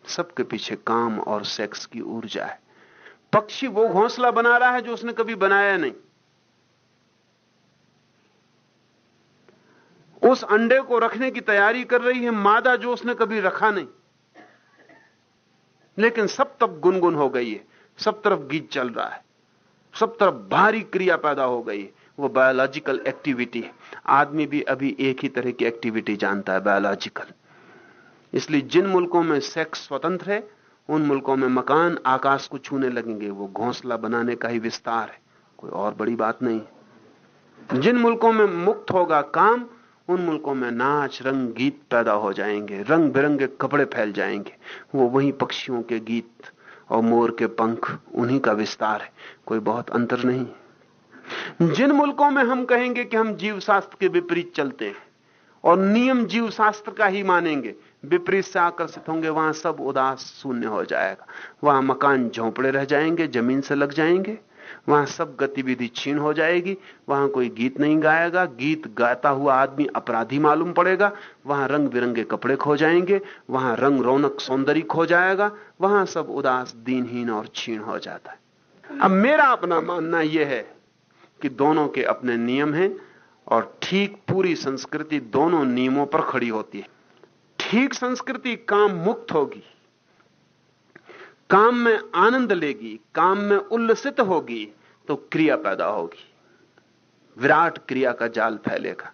सबके पीछे काम और सेक्स की ऊर्जा है। पक्षी वो घोंसला बना रहा है जो उसने कभी बनाया नहीं। उस अंडे को रखने की तैयारी कर रही है, मादा जो उसने कभी रखा नहीं। लेकिन सब तब गुनगुन हो गई है, सब तरफ़ गीत चल रहा है, सब तरफ़ भारी क्रिया पैदा हो गई है। वो बायोलॉजिकल एक्टिविटी है। आदमी भी अभी एक ही तरह की एक्टिविटी जानता है बायोलॉजिकल इसलिए जिन मुल्कों में सेक्स स्वतंत्र है, उन मुल्कों में मकान आकाश को छूने लगेंगे। वो घोंसला बनाने का ही विस्तार है। कोई और बड़ी बात नहीं जिन मुल्कों में मुक्त होगा काम उन मुल्कों में नाच, रंग, गीत पैदा हो जाएँगे, रंग बिरंगे कपड़े फैल जाएँगे। वो वही पक्षियों के गीत और मोर के पंख, उन्हीं का विस्तार है। कोई बहुत अंतर नहीं। जिन मुल्कों में हम कहेंगे कि हम जीव शास्त्र के विपरीत चलते हैं और नियम जीव शास्त्र का ही मानेंगे, विपरीत से आकर्षित होंगे, वहाँ सब उदास शून्य हो जाएगा। वहाँ मकान झोंपड़े रह जाएँगे, ज़मीन से लग जाएँगे वहाँ सब गतिविधि छीन हो जाएगी, वहाँ कोई गीत नहीं गाएगा, गीत गाता हुआ आदमी अपराधी मालूम पड़ेगा, वहाँ रंग बिरंगे कपड़े खो जाएँगे, वहाँ रंग रौनक सौंदर्य खो जाएगा, वहाँ सब उदास, दीनहीन और छीन हो जाता है। अब मेरा अपना मानना यह है कि दोनों के अपने नियम हैं और ठीक पूरी संस्कृति दोनों नियमों पर खड़ी होती है। ठीक संस्कृति काम मुक्त होगी। काम में आनंद लेगी, काम में उल्लसित होगी तो क्रिया पैदा होगी। विराट क्रिया का जाल फैलेगा।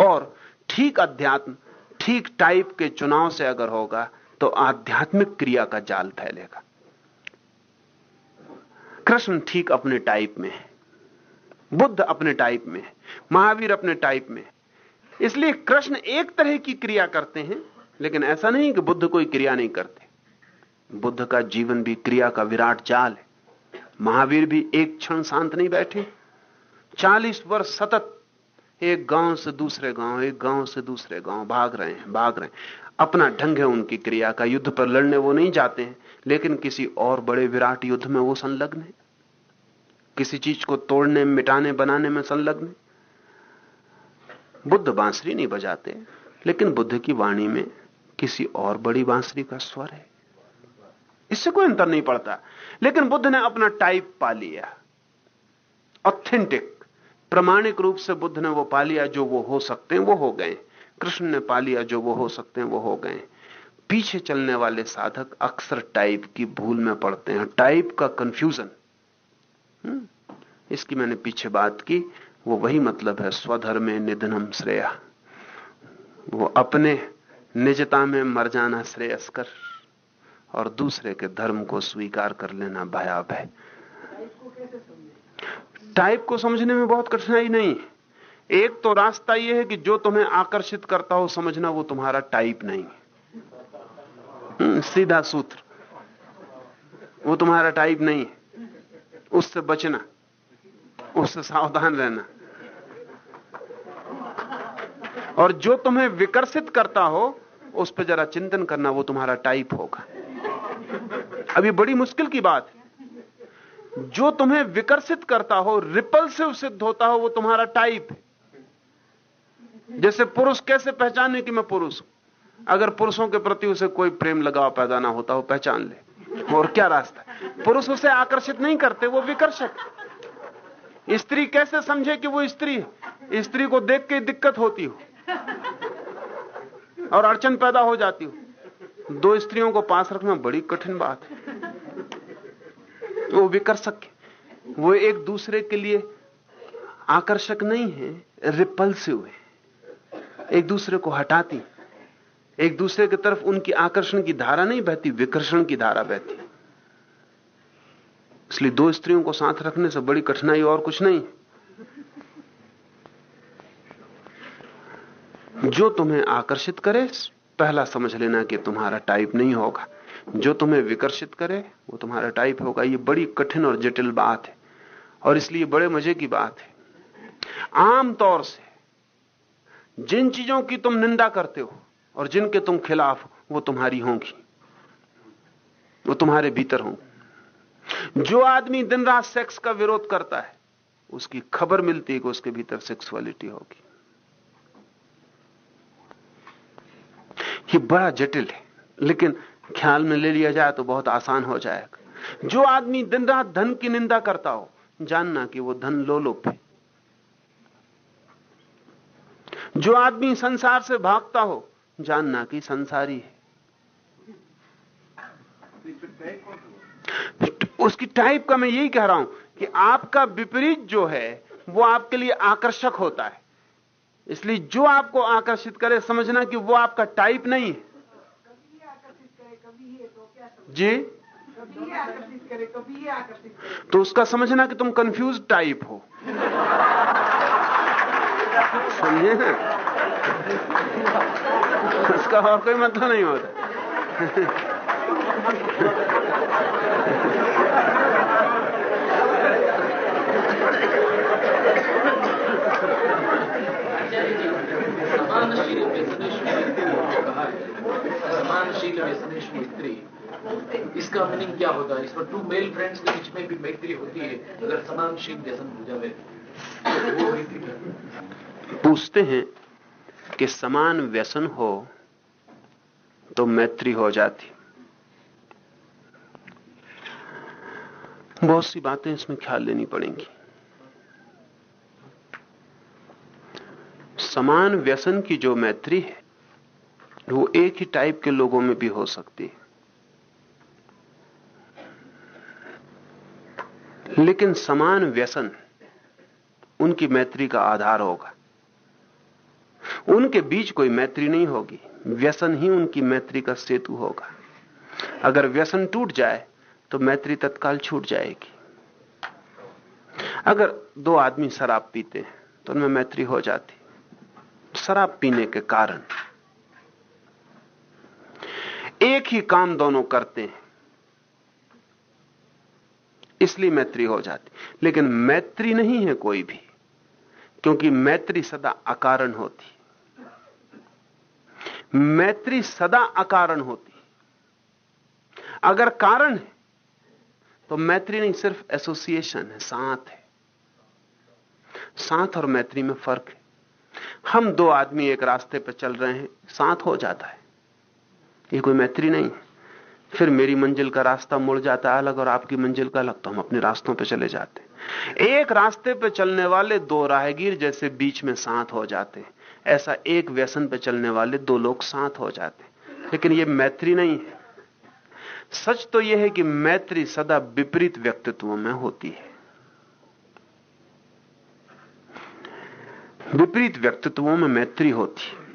और ठीक अध्यात्म, ठीक टाइप के चुनाव से अगर होगा तो आध्यात्मिक क्रिया का जाल फैलेगा। कृष्ण ठीक अपने टाइप में है। बुद्ध अपने टाइप में है। महावीर अपने टाइप में इसलिए कृष्ण एक तरह की क्रिया करते हैं, लेकिन ऐसा नहीं कि बुद्ध कोई क्रिया नहीं करते। बुद्ध का जीवन भी क्रिया का विराट जाल है। महावीर भी एक क्षण शांत नहीं बैठे। चालीस वर्ष सतत एक गाँव से दूसरे गाँव, एक गाँव से दूसरे गाँव भाग रहे हैं, भाग रहे हैं। अपना ढंग है उनकी क्रिया का, युद्ध पर लड़ने वो नहीं जाते हैं, लेकिन किसी और बड़े विराट युद्ध में वो संलग्न है। किसी चीज़ को तोड़ने, मिटाने, बनाने में संलग्न है। बुद्ध बांसुरी नहीं बजाते, लेकिन बुद्ध की वाणी में किसी और बड़ी बांसुरी का स्वर है। इससे कोई अंतर नहीं पड़ता। लेकिन बुद्ध ने अपना टाइप पा लिया। ऑथेंटिक प्रमाणिक रूप से बुद्ध ने वो पा लिया जो वो हो सकते हैं, वो हो गए। कृष्ण ने पा लिया जो वो हो सकते हैं, वो हो गए। पीछे चलने वाले साधक अक्सर टाइप की भूल में पड़ते हैं। टाइप का कंफ्यूजन हम्म। इसकी मैंने पीछे बात की। वो वही मतलब है, स्वधर्म निधनम श्रेया। वो अपने निजता में मर जाना श्रेयस्कर। और दूसरे के धर्म को स्वीकार कर लेना भयाव है। टाइप को समझने में बहुत कठिनाई नहीं। एक तो रास्ता यह है कि जो तुम्हें आकर्षित करता हो समझना वो तुम्हारा टाइप नहीं। हम्म, सीधा सूत्र। वो तुम्हारा टाइप नहीं। है उससे बचना उससे सावधान रहना। और जो तुम्हें विकर्षित करता हो उस पर जरा चिंतन करना वो तुम्हारा टाइप होगा। अभी बड़ी मुश्किल की बात। है जो तुम्हें विकर्षित करता हो, रिपल्सिव सिद्ध होता हो, वो तुम्हारा टाइप है। जैसे पुरुष कैसे पहचाने कि मैं पुरुष हूँ? अगर पुरुषों के प्रति उसे कोई प्रेम लगाव पैदा ना होता हो, पहचान ले। और क्या रास्ता पुरुष उसे आकर्षित नहीं करते, वो विकर्षक स्त्री कैसे समझे कि वो स्त्री स्त्री को देख के दिक्कत होती हो। और अड़चन पैदा हो जाती हो। दो स्त्रियों को पास रखना बड़ी कठिन बात है। वो विकर्षक वो एक दूसरे के लिए आकर्षक नहीं है, रिपल्सिव है। एक दूसरे को हटाती एक दूसरे की तरफ़ उनकी आकर्षण की धारा नहीं बहती, विकर्षण की धारा बहती। इसलिए दो स्त्रियों को साथ रखने से बड़ी कठिनाई और कुछ नहीं जो तुम्हें आकर्षित करे पहला समझ लेना कि तुम्हारा टाइप नहीं होगा। जो तुम्हें विकर्षित करे, वो तुम्हारा टाइप होगा। ये बड़ी कठिन और जटिल बात है। और इसलिए बड़े मज़े की बात है। आमतौर से, जिन चीज़ों की तुम निंदा करते हो और जिनके तुम खिलाफ वो तुम्हारी होंगी। वो तुम्हारे भीतर होंगे। जो आदमी दिन रात सेक्स का विरोध करता है, उसकी खबर मिलती है कि उसके भीतर सेक्सुअलिटी होगी। ये बड़ा जटिल है। लेकिन ख्याल में ले लिया जाए तो बहुत आसान हो जाएगा। जो आदमी दिन रात धन की निंदा करता हो, जानना कि वो धन लोलुप है। जो आदमी संसार से भागता हो, जानना कि संसारी है। उसकी टाइप का मैं यही कह रहा हूँ कि आपका विपरीत जो है, वो आपके लिए आकर्षक होता है। इसलिए जो आपको आकर्षित करे, समझना कि वो आपका टाइप नहीं है। जी? तो उसका समझना कि तुम कंफ्यूज टाइप हो। समझे? उसका और कोई मतलब नहीं होता। समान श्री समानशील व्यसनिश इसका मीनिंग क्या होता है इसमें टू मेल फ्रेंड्स के बीच में भी मैत्री होती है अगर समान समानशील व्यसन हो जाए पूछते हैं कि समान व्यसन हो तो मैत्री हो जाती। बहुत सी बातें इसमें ख्याल लेनी पड़ेंगी। समान व्यसन की जो मैत्री है, वो एक ही टाइप के लोगों में भी हो सकती है। लेकिन समान व्यसन उनकी मैत्री का आधार होगा। उनके बीच कोई मैत्री नहीं होगी, व्यसन ही उनकी मैत्री का सेतु होगा। अगर व्यसन टूट जाए तो मैत्री तत्काल छूट जाएगी। अगर दो आदमी शराब पीते हैं तो उनमें मैत्री हो जाती। शराब पीने के कारण। एक ही काम दोनों करते हैं। इसलिए मैत्री हो जाती। लेकिन मैत्री नहीं है कोई भी, क्योंकि मैत्री सदा अकारण होती। मैत्री सदा अकारण होती। अगर कारण है तो मैत्री नहीं, सिर्फ़ एसोसिएशन है, साथ है। साथ और मैत्री में फ़र्क है। हम दो आदमी एक रास्ते पर चल रहे हैं, साथ हो जाता है। ये कोई मैत्री नहीं। फिर मेरी मंजिल का रास्ता मुड़ जाता है अलग और आपकी मंजिल का अलग तो हम अपने रास्तों पर चले जाते एक रास्ते पर चलने वाले दो राहगीर जैसे बीच में साथ हो जाते ऐसा एक व्यसन पर चलने वाले दो लोग साथ हो जाते लेकिन ये मैत्री नहीं है। सच तो यह है कि मैत्री सदा विपरीत व्यक्तित्व में होती है। विपरीत व्यक्तित्वों में मैत्री होती है।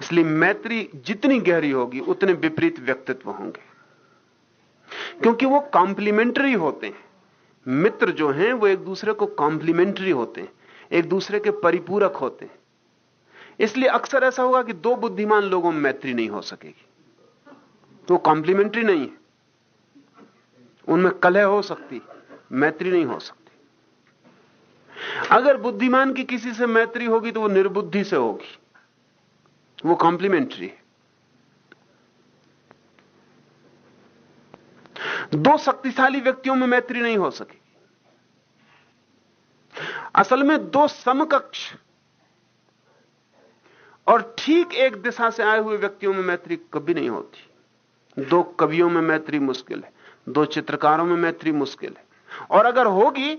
इसलिए मैत्री जितनी गहरी होगी, उतने विपरीत व्यक्तित्व होंगे। क्योंकि वो कॉम्प्लीमेंट्री होते हैं। मित्र जो हैं, वो एक दूसरे को कॉम्प्लीमेंट्री होते हैं। एक दूसरे के परिपूरक होते हैं। इसलिए अक्सर ऐसा होगा कि दो बुद्धिमान लोगों में मैत्री नहीं हो सकेगी। तो कॉम्प्लीमेंट्री नहीं है। उनमें कलह हो सकती, मैत्री नहीं हो सकती। अगर बुद्धिमान की किसी से मैत्री होगी तो वो निर्बुद्धि से होगी। वो कॉम्प्लीमेंट्री है। दो शक्तिशाली व्यक्तियों में मैत्री नहीं हो सकेगी असल में दो समकक्ष और ठीक एक दिशा से आए हुए व्यक्तियों में मैत्री कभी नहीं होती। दो कवियों में मैत्री मुश्किल है, दो चित्रकारों में मैत्री मुश्किल है। और अगर होगी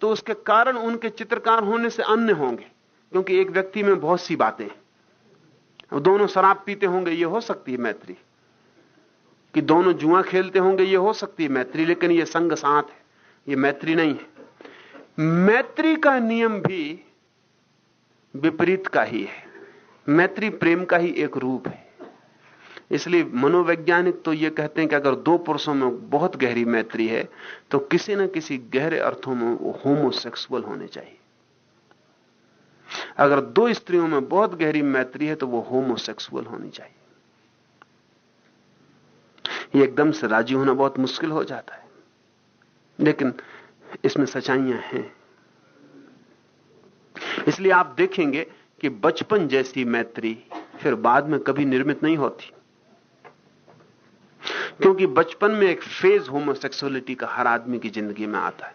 तो उसके कारण उनके चित्रकार होने से अन्य होंगे, क्योंकि एक व्यक्ति में बहुत सी बातें हैं। दोनों शराब पीते होंगे, ये हो सकती है मैत्री। कि दोनों जुआ खेलते होंगे, ये हो सकती है मैत्री, लेकिन ये संग साथ है, ये मैत्री नहीं है। मैत्री का नियम भी विपरीत का ही है। मैत्री प्रेम का ही एक रूप है। इसलिए मनोवैज्ञानिक तो ये कहते हैं कि अगर दो पुरुषों में बहुत गहरी मैत्री है तो किसी न किसी गहरे अर्थों में वो होमोसेक्सुअल होने चाहिए। अगर दो स्त्रियों में बहुत गहरी मैत्री है तो वो होमोसेक्सुअल होनी चाहिए। ये एकदम से राज़ी होना बहुत मुश्किल हो जाता है। लेकिन इसमें सच्चाइयाँ हैं। इसलिए आप देखेंगे कि बचपन जैसी मैत्री फिर बाद में कभी निर्मित नहीं होती। क्योंकि बचपन में एक फ़ेज़ होमोसेक्सुअलिटी का हर आदमी की ज़िंदगी में आता है।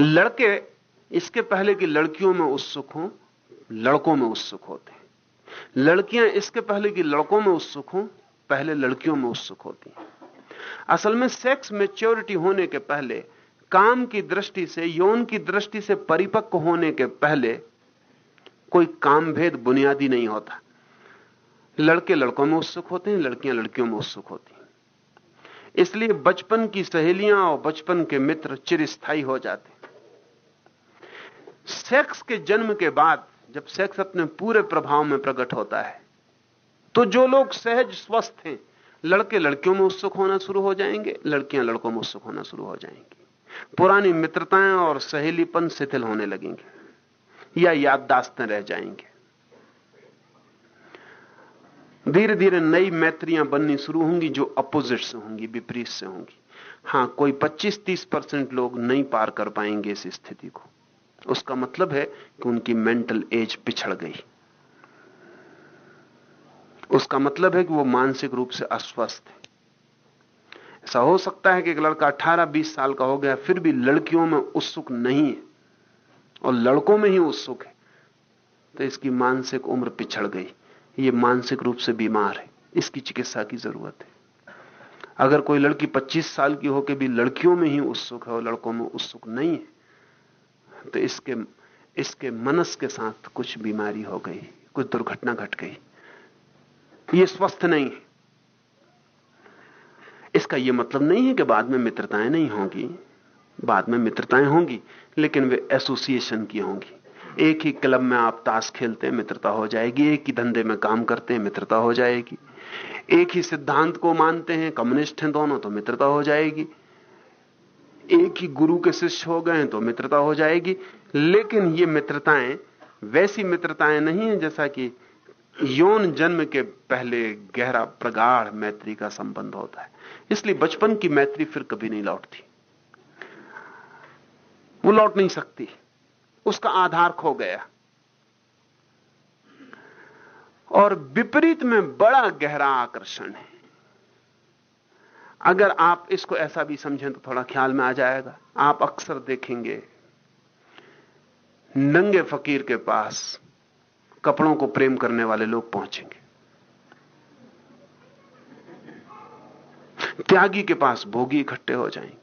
लड़के, इसके पहले कि लड़कियों में उत्सुक हों, लड़कों में उत्सुक होते हैं। लड़कियाँ इसके पहले कि लड़कों में उत्सुक हों, पहले लड़कियों में उत्सुक होती हैं। असल में सेक्स मेच्योरिटी होने के पहले, काम की दृष्टि से, यौन की दृष्टि से परिपक्व होने के पहले कोई काम भेद बुनियादी नहीं होता। लड़के लड़कों में उत्सुक होते हैं, लड़कियाँ लड़कियों में उत्सुक होती हैं। इसलिए बचपन की सहेलियाँ और बचपन के मित्र चिरस्थायी हो जाते सेक्स के जन्म के बाद जब सेक्स अपने पूरे प्रभाव में प्रकट होता है तो जो लोग सहज स्वस्थ हैं, लड़के लड़कियों में उत्सुक होना शुरू हो जाएँगे, लड़कियाँ लड़कों में उत्सुक होना शुरू हो जाएँगी। पुरानी मित्रताएँ और सहेलीपन शिथिल होने लगेंगे या याददाश्तें रह जाएँगे। धीरे धीरे नई मैत्रियाँ बननी शुरू होंगी जो अपोजिट से होंगी, विपरीत से होंगी। हाँ, कोई 25-30 परसेंट लोग नहीं पार कर पाएँगे इस स्थिति को। उसका मतलब है कि उनकी मेंटल एज पिछड़ गई। उसका मतलब है कि वो मानसिक रूप से अस्वस्थ है। ऐसा हो सकता है कि एक लड़का 18-20 साल का हो गया, फिर भी लड़कियों में उत्सुक नहीं है और लड़कों में ही उत्सुक है तो इसकी मानसिक उम्र पिछड़ गई। ये मानसिक रूप से बीमार है। इसकी चिकित्सा की ज़रूरत है। अगर कोई लड़की 25 साल की होकर भी लड़कियों में ही उत्सुक है और लड़कों में उत्सुक नहीं है तो इसके इसके मनस के साथ कुछ बीमारी हो गई, कुछ दुर्घटना घट गई। ये स्वस्थ नहीं है। इसका यह मतलब नहीं है कि बाद में मित्रताएँ नहीं होंगी। बाद में मित्रताएँ होंगी, लेकिन वे एसोसिएशन की होंगी। एक ही क्लब में आप ताश खेलते हैं, मित्रता हो जाएगी। एक ही धंधे में काम करते हैं, मित्रता हो जाएगी। एक ही सिद्धांत को मानते हैं, कम्युनिस्ट हैं दोनों तो मित्रता हो जाएगी। एक ही गुरु के शिष्य हो गए तो मित्रता हो जाएगी। लेकिन ये मित्रताएँ, वैसी मित्रताएँ नहीं है, जैसा कि यौन जन्म के पहले गहरा प्रगाढ़ मैत्री का संबंध होता है। इसलिए बचपन की मैत्री फिर कभी नहीं लौटती। वो लौट नहीं सकती। उसका आधार खो गया। और विपरीत में बड़ा गहरा आकर्षण है। अगर आप इसको ऐसा भी समझें तो थोड़ा ख्याल में आ जाएगा। आप अक्सर देखेंगे, नंगे फकीर के पास कपड़ों को प्रेम करने वाले लोग पहुँचेंगे। त्यागी के पास भोगी इकट्ठे हो जाएँगे।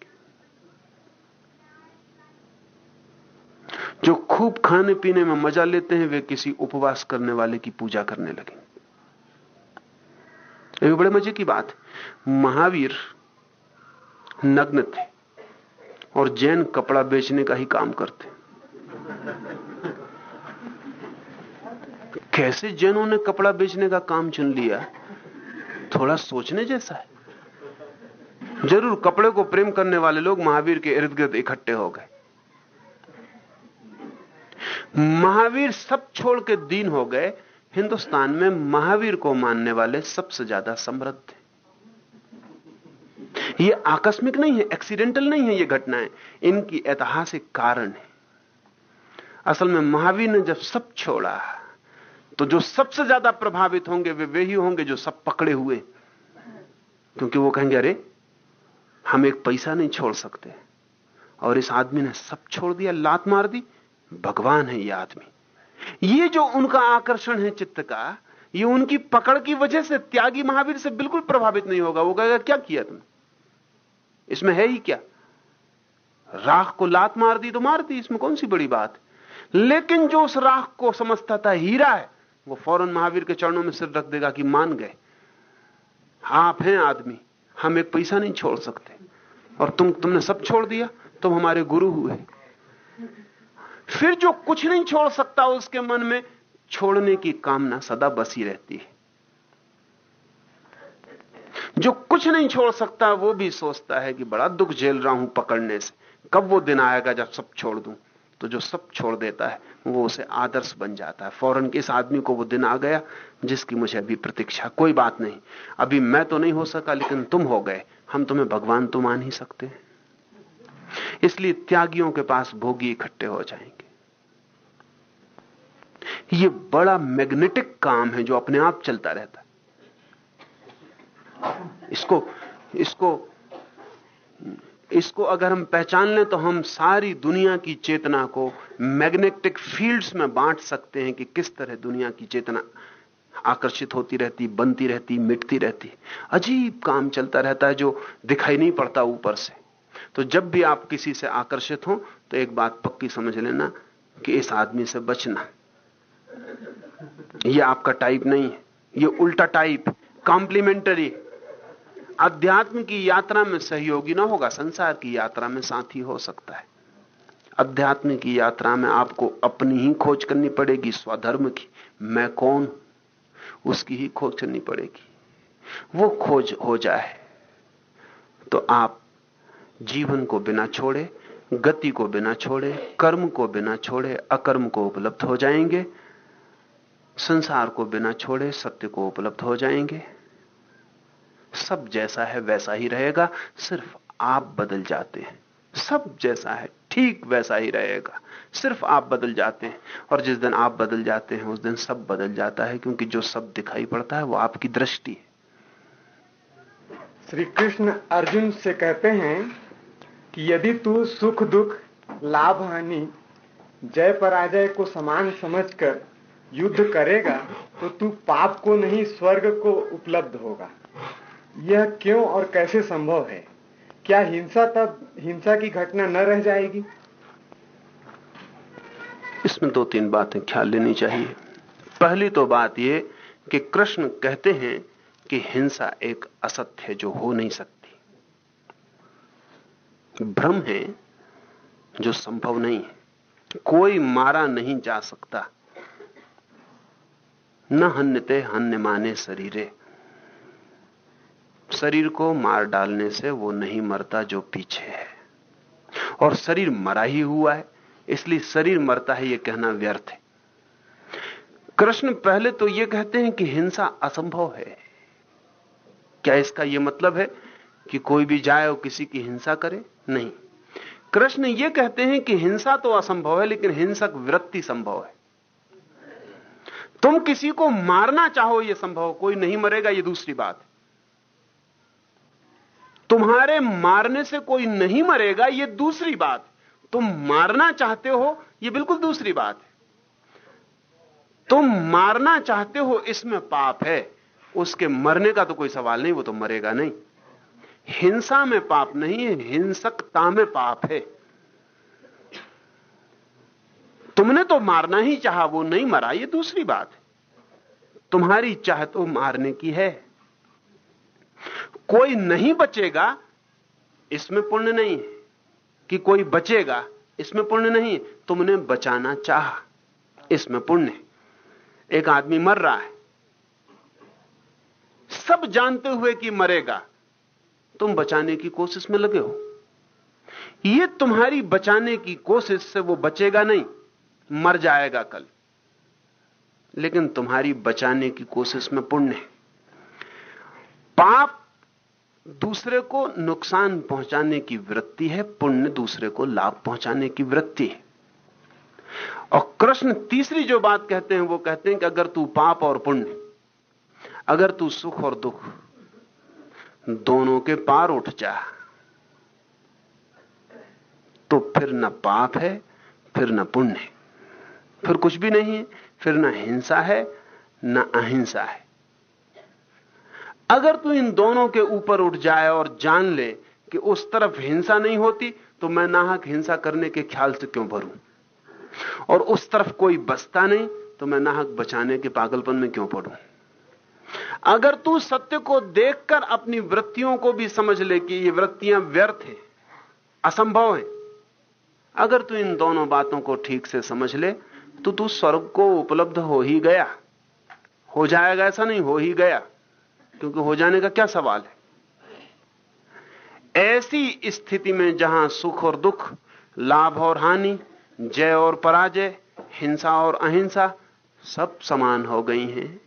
जो खूब खाने पीने में मज़ा लेते हैं, वे किसी उपवास करने वाले की पूजा करने लगे। ये बड़े मज़े की बात। महावीर नग्न थे और जैन कपड़ा बेचने का ही काम करते। कैसे जैनों ने कपड़ा बेचने का काम चुन लिया? थोड़ा सोचने जैसा है। ज़रूर कपड़े को प्रेम करने वाले लोग महावीर के इर्द गिर्द इकट्ठे हो गए। महावीर सब छोड़ के दीन हो गए, हिंदुस्तान में महावीर को मानने वाले सबसे ज़्यादा समृद्ध थे ये आकस्मिक नहीं है, एक्सीडेंटल नहीं है ये घटनाएँ, इनकी ऐतिहासिक कारण है। असल में महावीर ने जब सब छोड़ा तो जो सबसे ज़्यादा प्रभावित होंगे, वे वे ही होंगे जो सब पकड़े हुए। क्योंकि वो कहेंगे, अरे, हम एक पैसा नहीं छोड़ सकते। और इस आदमी ने सब छोड़ दिया, लात मार दी भगवान है ये आदमी। ये जो उनका आकर्षण है चित्त का, ये उनकी पकड़ की वजह से त्यागी महावीर से बिल्कुल प्रभावित नहीं होगा। वो कहेगा, क्या किया तुमने? इसमें है ही क्या? राख को लात मार दी तो मार दी, इसमें कौन सी बड़ी बात? लेकिन जो उस राख को समझता था हीरा है, वो फ़ौरन महावीर के चरणों में सिर रख देगा कि मान गए। आप हैं आदमी, हम एक पैसा नहीं छोड़ सकते। और तुम, तुमने सब छोड़ दिया, तुम हमारे गुरु हुए। फिर जो कुछ नहीं छोड़ सकता उसके मन में छोड़ने की कामना सदा बसी रहती है। जो कुछ नहीं छोड़ सकता, वो भी सोचता है कि बड़ा दुख झेल रहा हूँ पकड़ने से। कब वो दिन आएगा जब सब छोड़ दूँ? तो जो सब छोड़ देता है, वो उसे आदर्श बन जाता है। फ़ौरन के इस आदमी को वो दिन आ गया, जिसकी मुझे अभी प्रतीक्षा। कोई बात नहीं। अभी मैं तो नहीं हो सका, लेकिन तुम हो गए। हम तुम्हें भगवान तो मान ही सकते हैं। इसलिए त्यागियों के पास भोगी इकट्ठे हो जाएँगे। ये बड़ा मैग्नेटिक काम है जो अपने आप चलता रहता है। इसको इसको इसको अगर हम पहचान लें तो हम सारी दुनिया की चेतना को मैग्नेटिक फील्ड्स में बांट सकते हैं कि किस तरह दुनिया की चेतना आकर्षित होती रहती, बनती रहती, मिटती रहती। अजीब काम चलता रहता है जो दिखाई नहीं पड़ता ऊपर से। तो जब भी आप किसी से आकर्षित हो तो एक बात पक्की समझ लेना कि इस आदमी से बचना। ये आपका टाइप नहीं है। ये उल्टा टाइप कॉम्प्लीमेंटरी अध्यात्म की यात्रा में सहयोगी ना होगा, संसार की यात्रा में साथी हो सकता है। अध्यात्म की यात्रा में आपको अपनी ही खोज करनी पड़ेगी, स्वधर्म की। मैं कौन उसकी ही खोज करनी पड़ेगी। वो खोज हो जाए तो आप जीवन को बिना छोड़े, गति को बिना छोड़े, कर्म को बिना छोड़े, अकर्म को उपलब्ध हो जाएँगे। संसार को बिना छोड़े सत्य को उपलब्ध हो जाएँगे। सब जैसा है वैसा ही रहेगा, सिर्फ़ आप बदल जाते हैं। सब जैसा है, ठीक वैसा ही रहेगा। सिर्फ़ आप बदल जाते हैं और जिस दिन आप बदल जाते हैं, उस दिन सब बदल जाता है, क्योंकि जो सब दिखाई पड़ता है, वो आपकी दृष्टि है। श्री कृष्ण अर्जुन से कहते हैं कि यदि तू सुख दुख, लाभ हानि, जय पराजय को समान समझकर युद्ध करेगा तो तू पाप को नहीं, स्वर्ग को उपलब्ध होगा। यह क्यों और कैसे संभव है? क्या हिंसा तब, हिंसा की घटना न रह जाएगी? इसमें दो तीन बातें ख्याल लेनी चाहिए। पहली तो बात यह कि कृष्ण कहते हैं कि हिंसा एक असत्य है जो हो नहीं सकती। भ्रम है जो संभव नहीं है। कोई मारा नहीं जा सकता। न हन्यते हन्य माने शरीरे। शरीर को मार डालने से वो नहीं मरता जो पीछे है। और शरीर मरा ही हुआ है, इसलिए शरीर मरता है यह कहना व्यर्थ है। कृष्ण पहले तो यह कहते हैं कि हिंसा असंभव है। क्या इसका यह मतलब है कि कोई भी जाए और किसी की हिंसा करे? नहीं। कृष्ण ये कहते हैं कि हिंसा तो असंभव है, लेकिन हिंसक वृत्ति संभव है। तुम किसी को मारना चाहो यह संभव, कोई नहीं मरेगा यह दूसरी बात। तुम्हारे मारने से कोई नहीं मरेगा यह दूसरी बात। तुम मारना चाहते हो यह बिल्कुल दूसरी बात है। तुम मारना चाहते हो, इसमें पाप है। उसके मरने का तो कोई सवाल नहीं, वो तो मरेगा नहीं। हिंसा में पाप नहीं है, हिंसकता में पाप है। तुमने तो मारना ही चाहा, वो नहीं मरा, ये दूसरी बात। है तुम्हारी चाह तो मारने की है। कोई नहीं बचेगा, इसमें पुण्य नहीं है। कि कोई बचेगा, इसमें पुण्य नहीं तुमने बचाना चाह, इसमें पुण्य एक आदमी मर रहा है। सब जानते हुए कि मरेगा, तुम बचाने की कोशिश में लगे हो। यह तुम्हारी बचाने की कोशिश से वो बचेगा नहीं। मर जाएगा कल। लेकिन तुम्हारी बचाने की कोशिश में पुण्य है। पाप दूसरे को नुकसान पहुँचाने की वृत्ति है, पुण्य दूसरे को लाभ पहुँचाने की वृत्ति है। और कृष्ण तीसरी जो बात कहते हैं, वो कहते हैं कि अगर तू पाप और पुण्य, अगर तू सुख और दुख, दोनों के पार उठ जा तो फिर न पाप है, फिर न पुण्य है। फिर कुछ भी नहीं है फिर ना हिंसा है, ना अहिंसा है। अगर तू इन दोनों के ऊपर उठ जाए और जान ले कि उस तरफ़ हिंसा नहीं होती तो मैं नाहक हिंसा करने के ख्याल से क्यों भरूं? और उस तरफ़ कोई बसता नहीं तो मैं नाहक बचाने के पागलपन में क्यों पड़ूं? अगर तू सत्य को देखकर अपनी वृत्तियों को भी समझ ले कि ये वृत्तियाँ व्यर्थ हैं, असंभव हैं, अगर तू इन दोनों बातों को ठीक से समझ ले तो तू स्वर्ग को उपलब्ध हो ही गया। हो जाएगा ऐसा नहीं, हो ही गया। क्योंकि हो जाने का क्या सवाल है? ऐसी स्थिति में जहाँ सुख और दुख, लाभ और हानि, जय और पराजय, हिंसा और अहिंसा सब समान हो गई हैं,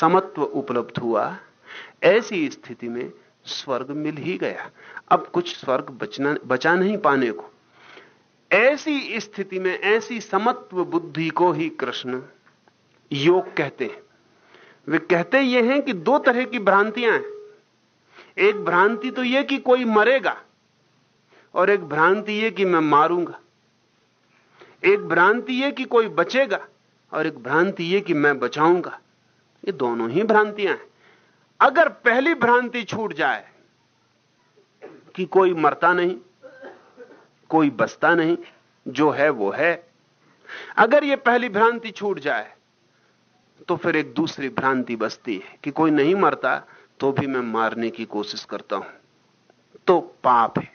समत्व उपलब्ध हुआ, ऐसी स्थिति में स्वर्ग मिल ही गया। अब कुछ स्वर्ग बचना, बचा नहीं पाने को। ऐसी स्थिति में, ऐसी समत्व बुद्धि को ही कृष्ण योग कहते हैं। वे कहते ये हैं कि दो तरह की भ्रांतियाँ हैं। एक भ्रांति तो यह कि कोई मरेगा, और एक भ्रांति यह कि मैं मारूँगा। एक भ्रांति यह कि कोई बचेगा, और एक भ्रांति यह कि मैं बचाऊँगा। ये दोनों ही भ्रांतियाँ हैं। अगर पहली भ्रांति छूट जाए कि कोई मरता नहीं कोई बसता नहीं, जो है वो है। अगर ये पहली भ्रांति छूट जाए तो फिर एक दूसरी भ्रांति बसती है कि कोई नहीं मरता तो भी मैं मारने की कोशिश करता हूँ। तो पाप है।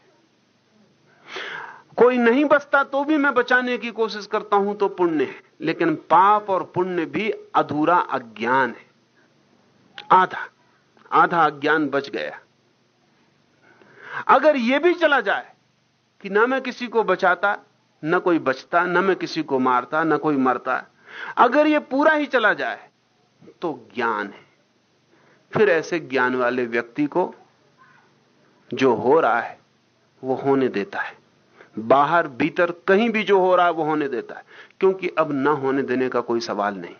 कोई नहीं बचता तो भी मैं बचाने की कोशिश करता हूँ तो पुण्य है। लेकिन पाप और पुण्य भी अधूरा अज्ञान है। आधा आधा अज्ञान बच गया। अगर यह भी चला जाए कि ना मैं किसी को बचाता न कोई बचता न मैं किसी को मारता न कोई मरता। अगर यह पूरा ही चला जाए तो ज्ञान है। फिर ऐसे ज्ञान वाले व्यक्ति को जो हो रहा है वो होने देता है। बाहर भीतर कहीं भी जो हो रहा है वो होने देता है। क्योंकि अब ना होने देने का कोई सवाल नहीं।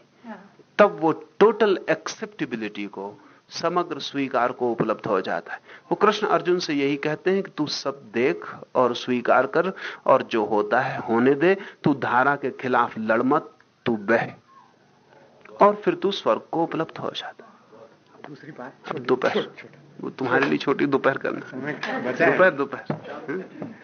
तब वो टोटल एक्सेप्टेबिलिटी को समग्र स्वीकार को उपलब्ध हो जाता है। वो कृष्ण अर्जुन से यही कहते हैं कि तू सब देख और स्वीकार कर और जो होता है होने दे। तू धारा के खिलाफ लड़ मत तू बह। और फिर तू स्वर्ग को उपलब्ध हो जाता दूसरी बात अब दोपहर। वो तुम्हारे लिए छोटी दोपहर करना। दोपहर दोपहर।